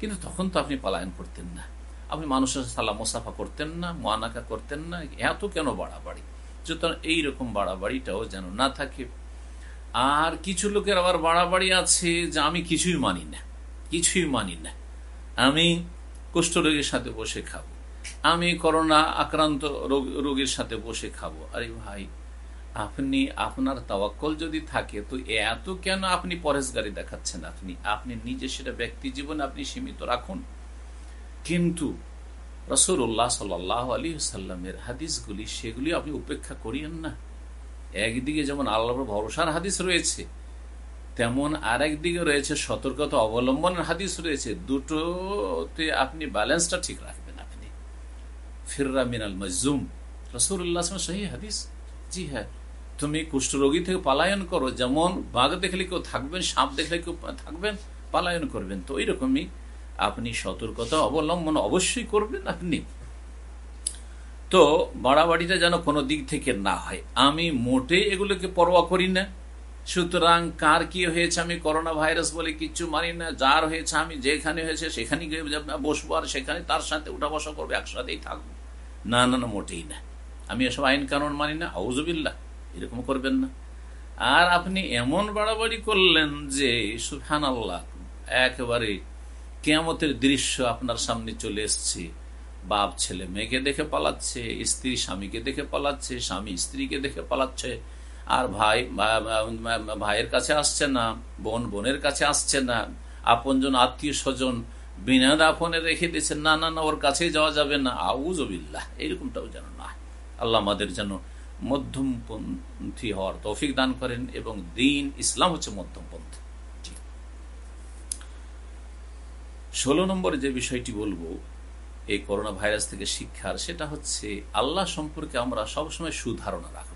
কিন্তু তখন তো আপনি পালায়ন করতেন না। আপনি মানুষের সালাম মোসাফা করতেন না, মোয়ানাকা করতেন না, এত কেন বাড়াবাড়ি? সুতরাং এইরকম বাড়াবাড়িটাও যেন না থাকে। আর কিছু লোকের আবার বাড়াবাড়ি আছে যে আমি কিছুই মানি না। কিছুই মানি না। আমি কুষ্ঠরোগীর সাথে বসে খাব। আমি করোনা আক্রান্ত রোগীর সাথে বসে খাব। আরে ভাই, আপনি, আপনার তাওয়াক্কল যদি থাকে, তো এত কেন আপনি পরেশগারি দেখাচ্ছেন আপনি? আপনি নিজে সেটা ব্যক্তি জীবনে আপনি সীমিত রাখুন। কিন্তু রসুল্লাহ সাল্লাহ আলী সাল্লামের হাদিসগুলি, সেগুলি আপনি উপেক্ষা করিয়েন না। একদিকে যেমন আল্লাহর ভরসার হাদিস রয়েছে তেমন আরেক দিকে রয়েছে সতর্কতা অবলম্বনের হাদিস রয়েছে, দুটোতে আপনি ব্যালেন্সটা ঠিক রাখবেন আপনি। ফিররা মিনাল মজুম রসুল্লাহ সহি হাদিস। জি হ্যাঁ তুমি কুষ্ঠরোগী থেকে পালায়ন করো, যেমন বাঘ দেখলে কেউ থাকবেন, সাপ দেখলে কেউ থাকবেন, পালায়ন করবেন। তো রকমই আপনি সতর্কতা অবলম্বন অবশ্যই করবেন আপনি। তো বাড়াবাড়িটা যেন কোনো দিক থেকে না হয়। আমি মোটে এগুলোকে পরোয়া করি না। সুতরাং, কার কি হয়েছে আমি করোনা ভাইরাস বলে কিচ্ছু মানি না, যার হয়েছে আমি যেখানে হয়েছে সেখানে গিয়ে বসবো আর সেখানে তার সাথে উঠা বসা করব, একসাথেই থাকব। না না না, মোটেই না। আমি এসব আইন কানুন মানি না আউজবিল্লা এরকম করবেন না। আর আপনি এমন বাড়াবাড়ি করলেন যে সুফান আল্লাহ একেবারে কেমতের দৃশ্য আপনার সামনে চলে এসছে। বাপ ছেলে মেয়েকে দেখে পালাচ্ছে, স্ত্রী স্বামীকে দেখে পালাচ্ছে, স্বামী স্ত্রীকে দেখে পালাচ্ছে আর ভাই ভাইয়ের কাছে আসছে না, বোন, বোনের কাছে আসছে না, আপনজন আত্মীয় স্বজন বিনা দাফনে রেখে দিয়েছে, না না না, ওর কাছে যাওয়া যাবে না। আউজবিল্লাহ এরকমটাও যেন না আল্লাহ আমাদের যেন মধ্যমপন্থী হওয়ার তৌফিক দান করেন এবং দিন ইসলাম হচ্ছে মধ্যমপন্থী। ষোলো নম্বরে যে বিষয়টি বলব, এই করোনা ভাইরাস থেকে শিক্ষার, সেটা হচ্ছে আল্লাহ সম্পর্কে আমরা সবসময় সুধারণা রাখব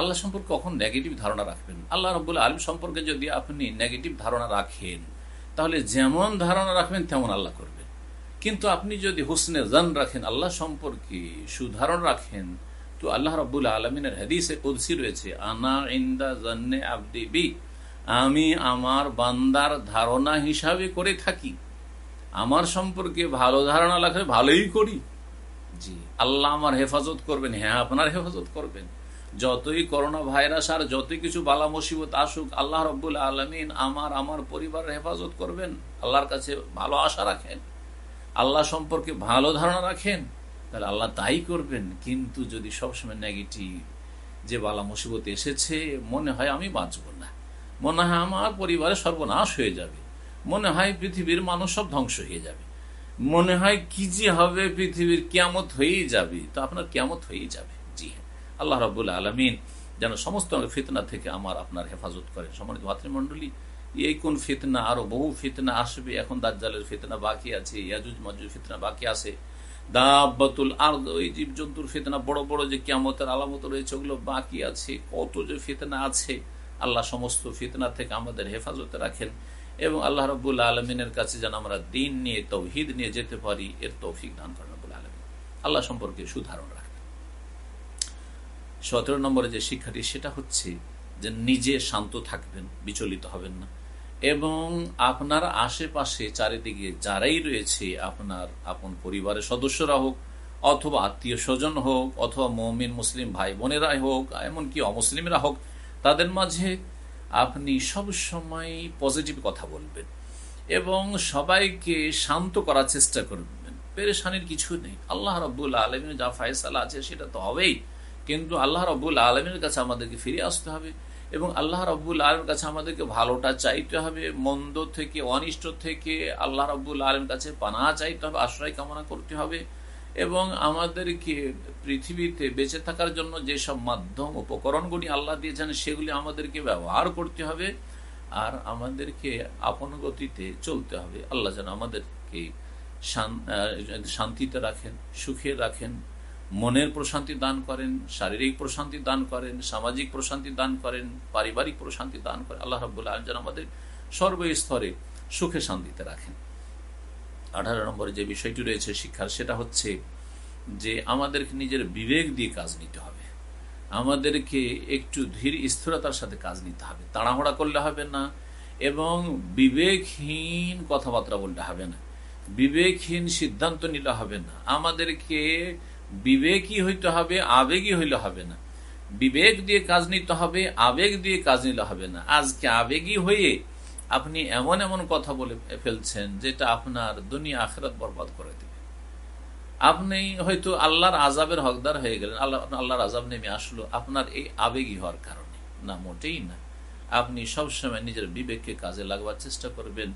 আল্লাহ সম্পর্কে কখন নেগেটিভ ধারণা রাখবেন? আল্লাহ রব্বুল আলম সম্পর্কে যদি আপনি নেগেটিভ ধারণা রাখেন, তাহলে যেমন ধারণা রাখবেন, তেমন আল্লাহ করবেন। কিন্তু আপনি যদি হুসনে জান রাখেন, আল্লাহ সম্পর্কে সুধারণ রাখেন, তো আল্লাহ রব্বুল আলমিনের হাদিসে কুদসি রয়েছে, আনা ইন্দা জান্নে আবদি বি। আমি আমার বান্দার ধারণা হিসাবে করে থাকি। আমার সম্পর্কে ভালো ধারণা রাখলে ভালোই করি। জি, আল্লাহ আমার হেফাজত করবেন। হ্যাঁ আপনার হেফাজত করবেন। যতই করোনা ভাইরাস আর যতই কিছু বালা মুসিবত আসুক, আল্লাহ রব্বুল আলমিন আমার আমার পরিবারের হেফাজত করবেন, আল্লাহর কাছে ভালো আশা রাখেন, আল্লাহ সম্পর্কে ভালো ধারণা রাখেন, তাহলে আল্লাহ তাই করবেন। কিন্তু যদি সবসময় নেগেটিভ যে বালা মুসিবত এসেছে, মনে হয় আমি বাঁচব না। মনে হয় আমার পরিবারে সর্বনাশ হয়ে যাবে। মনে হয় পৃথিবীর মানুষ সব ধ্বংস হয়ে যাবে। মনে হয় কি যে হবে পৃথিবীর কেমত হয়েই যাবে। তো আপনার কেমত হয়েই যাবে। আল্লাহ রবুল্লা আলমিন যেন সমস্ত ফিতনা থেকে আমার আপনার হেফাজত করেন। সম্মানিত ভাতৃমণ্ডলী এই কোন ফিতনা, আরও বহু ফিতনা আসবে, এখন দাজ্জালের ফিতনা বাকি আছে, ইয়াজুজ মাজুজ ফিতনা বাকি আছে। দাবাতুল আর ওই জীবজন্তুর ফিতনা, বড় বড় যে কিয়ামতের আলামত রয়েছে, ওগুলো বাকি আছে, কত যে ফিতনা আছে। আল্লাহ সমস্ত ফিতনা থেকে আমাদের হেফাজতে রাখেন এবং আল্লাহ রবুল আলমিনের কাছে যেন আমরা দিন নিয়ে, তৌহিদ নিয়ে যেতে পারি, এর তৌফিক দান করেন আলমিন। আল্লাহ সম্পর্কে সুধারণ সতেরো নম্বরে যে শিক্ষাটি, সেটা হচ্ছে যে নিজে শান্ত থাকবেন, বিচলিত হবেন না। এবং আপনার আশেপাশে চারিদিকে যারাই রয়েছে, আপনার আপন পরিবারের সদস্যরা হোক, অথবা আত্মীয় স্বজন হোক, অথবা মমিন, মুসলিম ভাই বোনেরাই হোক, এমনকি অমুসলিমরা হোক, তাদের মাঝে আপনি সব সময় পজিটিভ কথা বলবেন এবং সবাইকে শান্ত করার চেষ্টা করবেন। পেরেশানির কিছু নেই। আল্লাহ রব্বুল আলমের যা ফায়সালা আছে, সেটা তো হবেই। কিন্তু আল্লাহ রব্বুল আলমের কাছে আমাদেরকে ফিরে আসতে হবে এবং আল্লাহ রব্বুল আলমের কাছে আমাদেরকে ভালোটা চাইতে হবে, মন্দ থেকে, অনিষ্ট থেকে আল্লাহ রব্বুল আলমের কাছে পানা চাইতে হবে, আশ্রয় কামনা করতে হবে এবং আমাদেরকে পৃথিবীতে বেঁচে থাকার জন্য যেসব মাধ্যম, উপকরণগুলি আল্লাহ দিয়েছেন সেগুলি আমাদেরকে ব্যবহার করতে হবে আর আমাদেরকে আপন গতিতে চলতে হবে। আল্লাহ যেন আমাদেরকে শান্তিতে রাখেন, সুখে রাখেন। মনের প্রশান্তি দান করেন, শারীরিক প্রশান্তি দান করেন, সামাজিক প্রশান্তি দান করেন, পারিবারিক প্রশান্তি দান করেন। আল্লাহ রব্বুল্লাহ যেন আমাদের সর্বস্তরে সুখে শান্তিতে রাখেন। আঠারো নম্বরে যে বিষয়টি রয়েছে শিক্ষার, সেটা হচ্ছে যে আমাদেরকে নিজের বিবেক দিয়ে কাজ নিতে হবে। আমাদেরকে একটু ধীর স্থিরতার সাথে কাজ নিতে হবে। তাড়াহুড়া করলে হবে না এবং বিবেকহীন কথাবার্তা বললে হবে না। বিবেকহীন সিদ্ধান্ত নিলে হবে না। আমাদেরকে বিবেকই হইতে হবে আবেগই হইলে হবে না। বিবেক দিয়ে কাজ নিতে হবে, আবেগ দিয়ে কাজ নিলে হবে না। আজকে আবেগী হয়ে আপনি এমন এমন কথা বলে ফেলছেন যেটা আপনার দুনিয়া, আখরাত বরবাদ করে দেবে। আপনি হয়তো আল্লাহর আজাবের হকদার হয়ে গেলেন, আল্লাহ, আল্লাহর আজাব নেমে আসলো আপনার এই আবেগী হওয়ার কারণে। না, মোটেই না। আপনি সবসময় নিজের বিবেককে কাজে লাগবার চেষ্টা করবেন।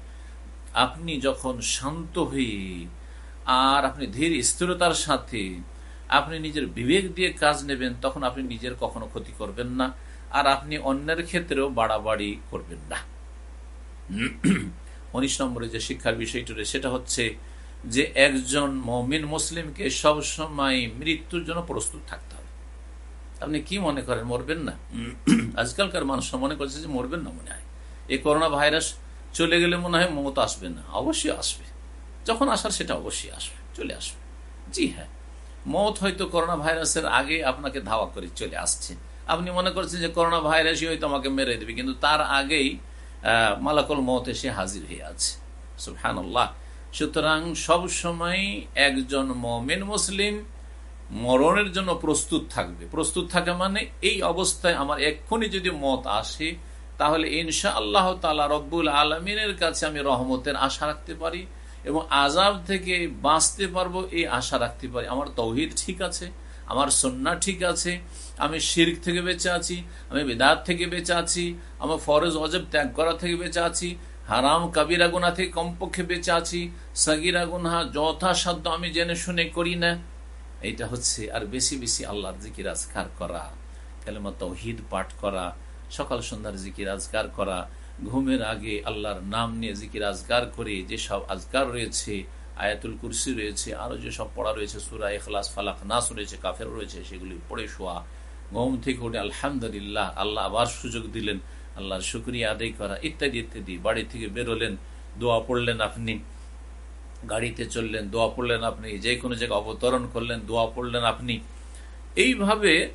আপনি যখন শান্ত হয়ে আর আপনি ধীর স্থিরতার সাথে আপনি নিজের বিবেক দিয়ে কাজ নেবেন, তখন আপনি নিজের কখনো ক্ষতি করবেন না, আর আপনি অন্যের ক্ষেত্রেও বাড়াবাড়ি করবেন না। [CLEARS THROAT] উনিশ নম্বরে যে শিক্ষার বিষয়টি সেটা হচ্ছে যে একজন মমিন মুসলিমকে সবসময় মৃত্যুর জন্য প্রস্তুত থাকতে হবে। আপনি কি মনে করেন, মরবেন না? [CLEARS THROAT] আজকালকার মানুষ মনে করছে যে মরবেন না মনে হয়। এই করোনা ভাইরাস চলে গেলে মনে হয় মমতা আসবে না। অবশ্যই আসবে। যখন আসার সেটা অবশ্যই আসবে, চলে আসবে। জি হ্যাঁ। মত হয়তো করোনা ভাইরাসের আগে আপনাকে ধাওয়া করে চলে আসছে। আপনি মনে করছেন যে করোনা ভাইরাসই হয়তো আমাকে মেরে দেবে, কিন্তু তার আগেই মালাকল মত এসে হাজির হয়ে আছে। সুহানুল্লাহ সুতরাং সব সময় একজন মমিন মুসলিম মরণের জন্য প্রস্তুত থাকবে। প্রস্তুত থাকা মানে এই অবস্থায় আমার এক্ষুনি যদি মত আসে, তাহলে ইনশা আল্লাহ তালা রব্বুল আলমিনের কাছে আমি রহমতের আশা রাখতে পারি। এবং আজাব থেকে বাঁচতে পারব এই আশা রাখতে পারি। আমার তৌহিদ ঠিক আছে, আমার সন্না ঠিক আছে, আমি শির্ক থেকে বেঁচে আছি, আমি বেদাত থেকে বেঁচে আছি, আমার ফরজ অজব ত্যাগ করা থেকে বেঁচে আছি, হারাম কাবিরা গুনা থেকে কমপক্ষে বেঁচে আছি, সাগিরা গুনা যথাসাধ্য আমি জেনে শুনে করি না। এইটা হচ্ছে আর বেশি বেশি আল্লাহর জিকির আজকার করা, কালেমা তৌহিদ পাঠ করা, সকাল সন্ধ্যার জিকির আজকার করা ঘুমের আগে আল্লাহর নাম নিয়ে জিকির আজগার করে যেসব আজগার রয়েছে, আয়াতুল কুরসি রয়েছে, আরও যেসব পড়া রয়েছে, সুরা এখলাস ফালাক, নাস রয়েছে, কাফের রয়েছে, সেগুলি পড়ে শোয়া। ঘুম থেকে উঠে আলহামদুলিল্লাহ, আল্লাহ আবার সুযোগ দিলেন, আল্লাহর শুক্রিয়া আদায় করা, ইত্যাদি ইত্যাদি। বাড়ি থেকে বেরোলেন, দোয়া পড়লেন আপনি, গাড়িতে চললেন, দোয়া পড়লেন আপনি যে কোনো জায়গায় অবতরণ করলেন, দোয়া পড়লেন আপনি। এইভাবে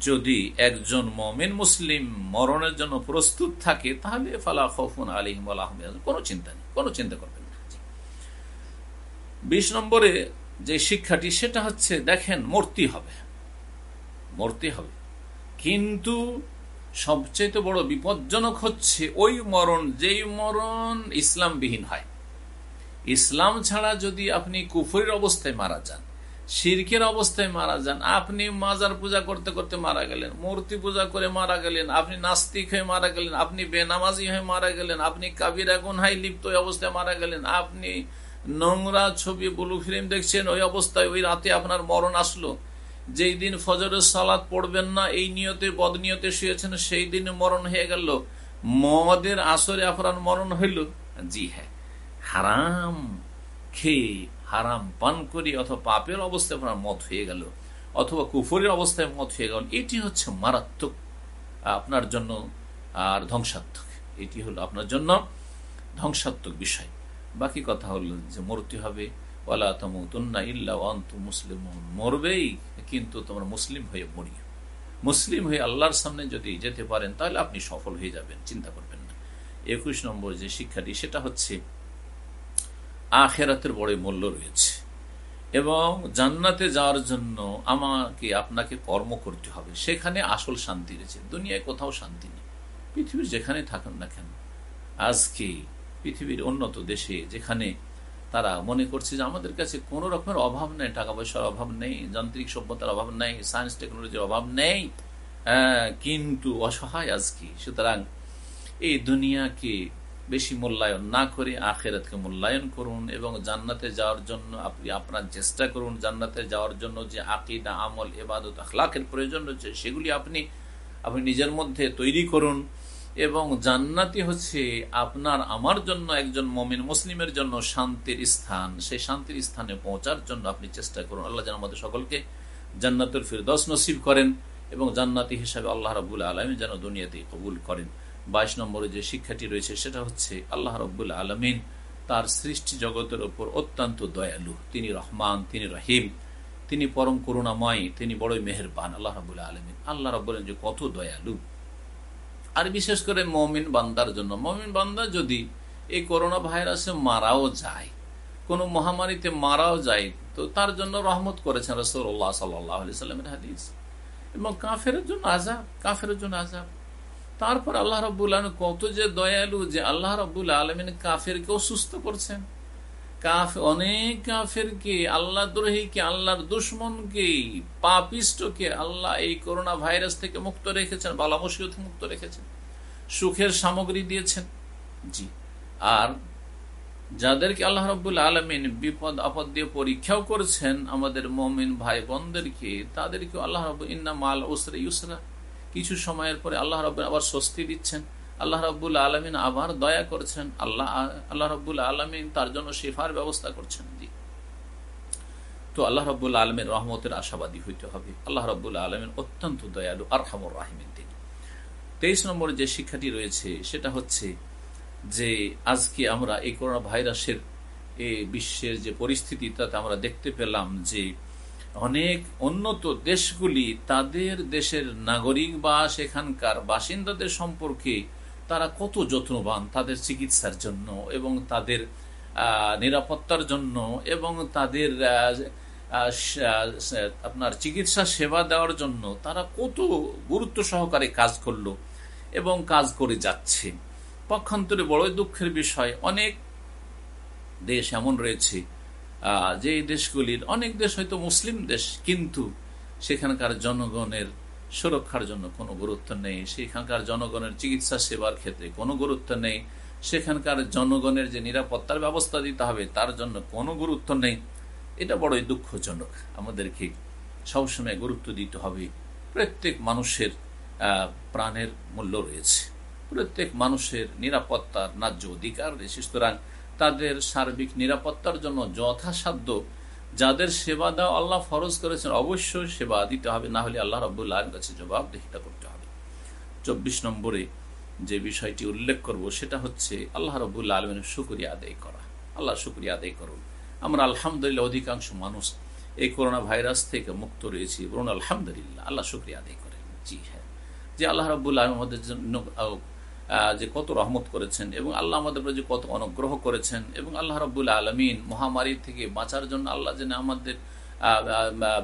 যদি একজন মমিন মুসলিম মরণের জন্য প্রস্তুত থাকে, তাহলে ফালা খফুন আলিম আহমেদ কোনো চিন্তা নেই, কোনো চিন্তা করবেন না। বিশ নম্বরে যে শিক্ষাটি, সেটা হচ্ছে, দেখেন, মূর্তি হবে। মূর্তি হবে। কিন্তু সবচেয়ে বড় বিপজ্জনক হচ্ছে, ওই মরণ, যেই মরণ ইসলামবিহীন হয়। ইসলাম ছাড়া যদি আপনি কুফুরের অবস্থায় মারা যান শিরকের অবস্থায় মারা যান। আপনি মাজার পূজা করতে করতে মারা গেলেন, মূর্তি পূজা করে মারা গেলেন, আপনি নাস্তিক হয়ে মারা গেলেন, আপনি বেনামাজি হয়ে মারা গেলেন, আপনি কাবিরা গুনহাই লিপ্ত অবস্থায় মারা গেলেন, আপনি নোংরা ছবি, বুলু ফিল্ম দেখছেন, ওই অবস্থায় ওই রাতে আপনার মরণ আসলো। যেই দিন ফজরের সালাদ পড়বেন না, এই নিয়তে বদনিয়তে শুয়েছেন, সেই দিন মরণ হয়ে গেল। মদের আসরে আপনার মরণ হইল। জি হ্যাঁ হারাম খেয়ে হারাম পান করি অথবা পাপের অবস্থায় আপনার মত হয়ে গেল, অথবা কুফরের অবস্থায় মত হয়ে গেল, এটি হচ্ছে মারাত্মক আপনার জন্য, আর ধ্বংসাত্মক। এটি হলো আপনার জন্য ধ্বংসাত্মক বিষয়। বাকি কথা হলো যে মরতে হবে ওলা তমুতুন্না ইল্লা অন্ত মুসলিম মরবেই, কিন্তু তোমরা মুসলিম হয়ে মরিও। মুসলিম হয়ে আল্লাহর সামনে যদি যেতে পারেন, তাহলে আপনি সফল হয়ে যাবেন, চিন্তা করবেন না। একুশ নম্বর যে শিক্ষাটি, সেটা হচ্ছে আখেরাতের বড় মূল্য রয়েছে। এবং জান্নাতে যাওয়ার জন্য আমাকে, আপনাকে কর্ম করতে হবে। সেখানে আসল শান্তি রয়েছে। দুনিয়ায় কোথাও শান্তি নেই। পৃথিবীর যেখানে থাকেন না কেন, আজকে পৃথিবীর উন্নত দেশে যেখানে তারা মনে করছে যে আমাদের কাছে কোনো রকমের অভাব নেই, টাকা পয়সার অভাব নেই, যান্ত্রিক সভ্যতার অভাব নেই সায়েন্স টেকনোলজির অভাব নেই কিন্তু অসহায় আজকে। সুতরাং এই দুনিয়াকে বেশি মূল্যায়ন না করে, আখেরাতকে মূল্যায়ন করুন এবং জান্নাতে যাওয়ার জন্য আপনি আপনার চেষ্টা করুন জান্নাতে যাওয়ার জন্য যে আকিদা, আমল এবাদত আখলাকের প্রয়োজন রয়েছে সেগুলি আপনি আপনি নিজের মধ্যে তৈরি করুন এবং জান্নাতি হচ্ছে আপনার, আমার জন্য একজন মমিন মুসলিমের জন্য শান্তির স্থান। সেই শান্তির স্থানে পৌঁছার জন্য আপনি চেষ্টা করুন। আল্লাহ যেন আমাদের সকলকে জান্নাতুর ফিরদস নসিব করেন এবং জান্নাতি হিসাবে আল্লাহ রবুল আলমী যেন দুনিয়াতে কবুল করেন। বাইশ নম্বরে যে শিক্ষাটি রয়েছে, সেটা হচ্ছে আল্লাহ রব্বুল আলমিন তার সৃষ্টি জগতের ওপর অত্যন্ত দয়ালু। তিনি রহমান, তিনি রহিম, তিনি পরম করুণাময়, তিনি বড়ই মেহরবান আল্লাহ রবুল্লা আলমিন। আল্লাহ রব যে কত দয়ালু। আর বিশেষ করে মমিন বান্দার জন্য। মমিন বান্দা যদি এই করোনা ভাইরাসে মারাও যায়, কোন মহামারীতে মারাও যায়, তো তার জন্য রহমত করেছেন রসৌল্লাহ সাল্লাহ সাল্লামের হাদিস। এবং কাফের জন্য আজাব কাফের জন্য আজাব তারপর আল্লাহ রব্বুল কত যে দয়ালু যে আল্লাহ রব্বুল আলমিন কাফেরকেও সুস্থ করছেন। কাফ, অনেক কাফেরকে, আল্লাহ দ্রোহীকে, আল্লাহর দুশ্মনকে পাপিষ্টকে আল্লাহ এই করোনা ভাইরাস থেকে মুক্ত রেখেছেন, বালা মুসিবত মুক্ত রেখেছেন। সুখের সামগ্রী দিয়েছেন। জি। আর যাদেরকে আল্লাহ রব্বুল আলমিন বিপদ, আপদ দিয়ে পরীক্ষাও করেছেন, আমাদের মমিন ভাই বোনদেরকে তাদেরকে আল্লাহ রব ইন্না মাল ওসরে ইউসরা কিছু সময়ের পরে আল্লাহ রব আবার স্বস্তি দিচ্ছেন। আল্লাহ রব্বুল আলমিন আবার দয়া করছেন। আল্লাহ আল্লাহ রব্বুল আলমিন তার জন্য শেফার ব্যবস্থা করছেন জি। তো আল্লাহ রব্বুল আলমের রহমতের আশাবাদী হইতে হবে। আল্লাহ রব্বুল আলমিন অত্যন্ত দয়ালু আর হামর রাহিমিন তিনি। তেইশ নম্বরে যে শিক্ষাটি রয়েছে, সেটা হচ্ছে যে আজকে আমরা এই করোনা ভাইরাসের এই বিশ্বের যে পরিস্থিতি তাতে আমরা দেখতে পেলাম যে অনেক উন্নত দেশগুলি তাদের দেশের নাগরিক বা সেখানকার বাসিন্দাদের সম্পর্কে তারা কত যত্নবান তাদের চিকিৎসার জন্য এবং তাদের নিরাপত্তার জন্য এবং তাদের আপনার চিকিৎসা সেবা দেওয়ার জন্য তারা কত গুরুত্ব সহকারে কাজ করল এবং কাজ করে যাচ্ছে। পক্ষান্তরে বড় দুঃখের বিষয়, অনেক দেশ এমন রয়েছে যে দেশগুলির, অনেক দেশ হয়তো মুসলিম দেশ, কিন্তু সেখানকার জনগণের সুরক্ষার জন্য কোনো গুরুত্ব নেই। সেখানকার জনগণের চিকিৎসা সেবার ক্ষেত্রে কোনো গুরুত্ব নেই। সেখানকার জনগণের যে নিরাপত্তার ব্যবস্থা দিতে হবে, তার জন্য কোনো গুরুত্ব নেই। এটা বড়ই দুঃখজনক। আমাদেরকে সবসময় গুরুত্ব দিতে হবে। প্রত্যেক মানুষের প্রাণের মূল্য রয়েছে। প্রত্যেক মানুষের নিরাপত্তার ন্যায্য অধিকার রয়েছে। সুতরাং তাদের সার্বিক নিরাপত্তার জন্য যথাসাধ্য যাদের সেবা দেওয়া আল্লাহ ফরজ করেছেন, অবশ্যই সেবা দিতে হবে। না হলে আল্লাহ রবুল্লাহ কাছে জবাব জবাবদিহিতা করতে হবে। চব্বিশ নম্বরে যে বিষয়টি উল্লেখ করব, সেটা হচ্ছে আল্লাহ রবুল্লা আলমের শুক্রিয়া আদায় করা। আল্লাহ শুক্রিয়া আদায় করুন। আমরা আলহামদুলিল্লাহ অধিকাংশ মানুষ এই করোনা ভাইরাস থেকে মুক্ত রয়েছি বলুন আলহামদুলিল্লাহ, আল্লাহ শুক্রিয়া আদায় করেন। জি হ্যাঁ। যে আল্লাহ রবুল্লা আমাদের জন্য যে কত রহমত করেছেন এবং আল্লাহ আমাদের উপরে যে কত অনুগ্রহ করেছেন এবং আল্লাহ রবুল্লা আলমিন মহামারী থেকে বাঁচার জন্য আল্লাহ যেন আমাদের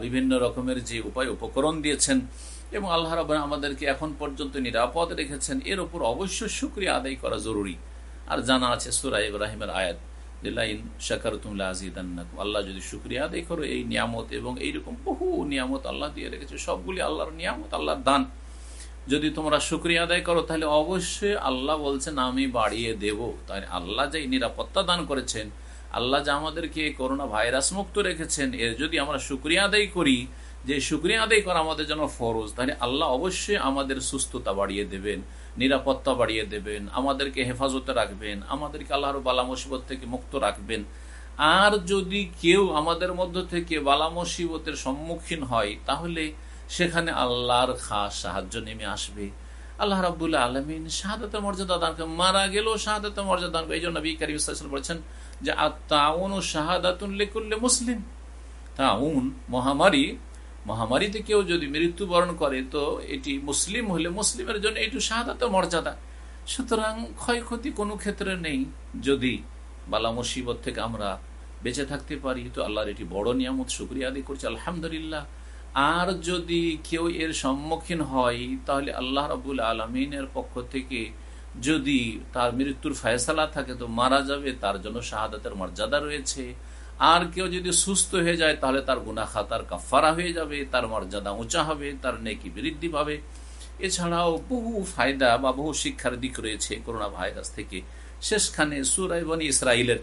বিভিন্ন রকমের যে উপায় উপকরণ দিয়েছেন এবং আল্লাহ রব আমাদেরকে এখন পর্যন্ত নিরাপদ রেখেছেন, এর উপর অবশ্যই সুক্রিয়া আদায় করা জরুরি। আর জানা আছে সুরা ইব্রাহিমের আয়াত আল্লাহ যদি শুক্রিয়া আদায় করো এই নিয়ামত এবং এইরকম বহু নিয়ামত আল্লাহ দিয়ে রেখেছে, সবগুলি আল্লাহর নিয়ামত, আল্লাহর দান। যদি তোমরা শুক্রিয়া আদায় করো, তাহলে অবশ্যই আল্লাহ বলছেন, আমি বাড়িয়ে দেব। তাই আল্লাহ যে নিরাপত্তা দান করেছেন, আল্লাহ যে আমাদেরকে করোনা ভাইরাস মুক্ত রেখেছেন, এর যদি আমরা শুক্রিয়া আদায় করি, যে শুক্রিয়া আদায় করা আমাদের জন্য ফরজ, তাহলে আল্লাহ অবশ্যই আমাদের সুস্থতা বাড়িয়ে দেবেন, নিরাপত্তা বাড়িয়ে দেবেন, আমাদেরকে হেফাজতে রাখবেন, আমাদেরকে আল্লাহর বালা মুসিবত থেকে মুক্ত রাখবেন। আর যদি কেউ আমাদের মধ্য থেকে বালা মুসিবতের সম্মুখীন হয়, তাহলে সেখানে আল্লাহর খাস সাহায্য নেমে আসবে। আল্লাহ রাবুল্লাহ আলমিন শাহাদাতের মর্যাদা দান মারা গেলেও শাহাদাতের মর্যাদা দান এই জন্য নবী কারিম বলেছেন যে আত্মাউন ও শাহাদাতুন মুসলিম। তাউন মহামারী, মহামারীতে কেউ যদি মৃত্যুবরণ করে, তো এটি মুসলিম হলে মুসলিমের জন্য এটু শাহাদাত মর্যাদা। সুতরাং ক্ষয়ক্ষতি কোনো ক্ষেত্রে নেই। যদি বালা মুসিবত থেকে আমরা বেঁচে থাকতে পারি, তো আল্লাহর এটি বড় নিয়ামত, শুক্রিয়া আদি করছি। আলহামদুলিল্লাহ। আর যদি কেউ এর সম্মুখীন হয়, তাহলে আল্লাহ রবুল আলমিনের পক্ষ থেকে যদি তার মৃত্যুর ফয়সালা থাকে, তো মারা যাবে, তার জন্য শাহাদাতের মর্যাদা রয়েছে। আর কেউ যদি সুস্থ হয়ে যায়, তাহলে তার গুনা খাতার কাফারা হয়ে যাবে, তার মর্যাদা উঁচা হবে, তার নেকি বৃদ্ধি পাবে। এছাড়াও বহু ফায়দা বা বহু শিক্ষার দিক রয়েছে করোনা ভাইরাস থেকে। শেষখানে সুরাইবনী ইসরায়েলের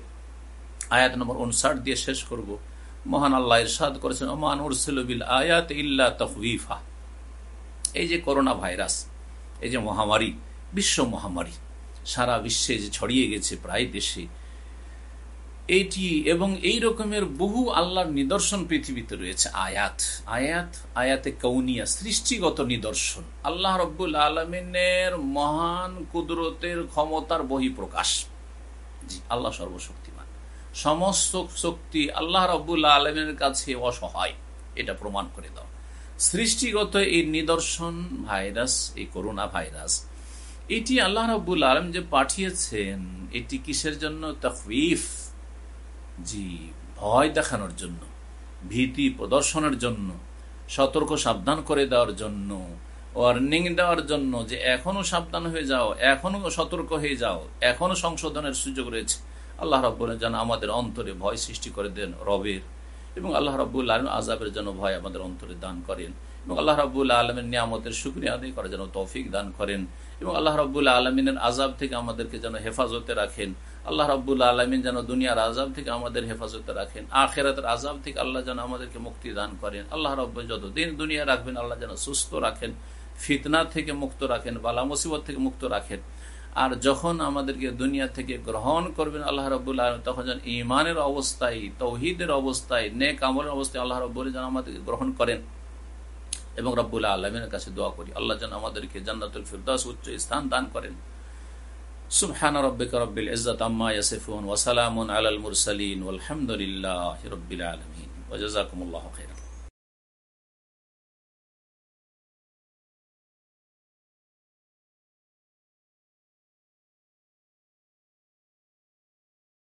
আয়াত নম্বর উনষাট দিয়ে শেষ করব। মহান আল্লাহ ইরশাদ করেছেন, ওমান উরসিলবিল আয়াত ইল্লা তহবিফা এই যে করোনা ভাইরাস, এই যে মহামারী, বিশ্ব মহামারী, সারা বিশ্বে যে ছড়িয়ে গেছে প্রায় দেশে এইটি এবং এই রকমের বহু আল্লাহর নিদর্শন পৃথিবীতে রয়েছে। আয়াত আয়াত, আয়াতে কৌনিয়া সৃষ্টিগত নিদর্শন। আল্লাহ রব্বুল আলমিনের মহান কুদরতের ক্ষমতার বহিঃপ্রকাশ। জি, আল্লাহ সর্বশক্তিমান। সমস্ত শক্তি আল্লাহ রব্বুল আলমের কাছে অসহায়। এটা প্রমাণ করে দাও। সৃষ্টিগত এই নিদর্শন ভাইরাস, এই করোনা ভাইরাস, এটি আল্লাহ রব্বুল আলম যে পাঠিয়েছেন, এটি কিসের জন্য? তফিফ জি, ভয় দেখানোর জন্য, ভীতি প্রদর্শনের জন্য, সতর্ক সাবধান করে দেওয়ার জন্য, ওয়ার্নিং দেওয়ার জন্য যে এখনও সাবধান হয়ে যাও, এখনও সতর্ক হয়ে যাও, এখনও সংশোধনের সুযোগ রয়েছে। আল্লাহ রব্বুল যেন আমাদের অন্তরে ভয় সৃষ্টি করে দেন রবের এবং আল্লাহ রব্বুল আলম আজাবের যেন ভয় আমাদের অন্তরে দান করেন এবং আল্লাহ রব্বুল আলমের নিয়ামতের সুক্রিয়া আদায় করার জন্য তৌফিক দান করেন এবং আল্লাহ রব্বুল আলমিনের আজাব থেকে আমাদেরকে যেন হেফাজতে রাখেন। আল্লাহ রব্বুল আলমিন যেন দুনিয়ার আজাব থেকে আমাদের হেফাজতে রাখেন। আখেরাতের আজাব থেকে আল্লাহ যেন আমাদেরকে মুক্তি দান করেন। আল্লাহ রব্ব যতদিন দুনিয়া রাখবেন, আল্লাহ যেন সুস্থ রাখেন, ফিতনা থেকে মুক্ত রাখেন, বালা মুসিবত থেকে মুক্ত রাখেন। আর যখন আমাদেরকে দুনিয়া থেকে গ্রহণ করবেন আল্লাহ রবুল আলম তখন যেন ইমানের অবস্থায়, তৌহিদের অবস্থায় নে কামলের অবস্থায় আল্লাহ রব্বুল যেন আমাদেরকে গ্রহণ করেন। এবং রব্বুল আলমের কাছে দোয়া করি, আল্লাহ যেন আমাদেরকে জান্নাতুল ফিরদাস উচ্চ স্থান দান করেন। সুবহান রব্বিক রব্বিল ইজ্জাত আম্মা ইয়াসিফুন ওয়া সালামুন আলাল মুরসালিন ওয়াল হামদুলিল্লাহি রব্বিল আলামিন। ওয়া জাযাকুমুল্লাহু খাইর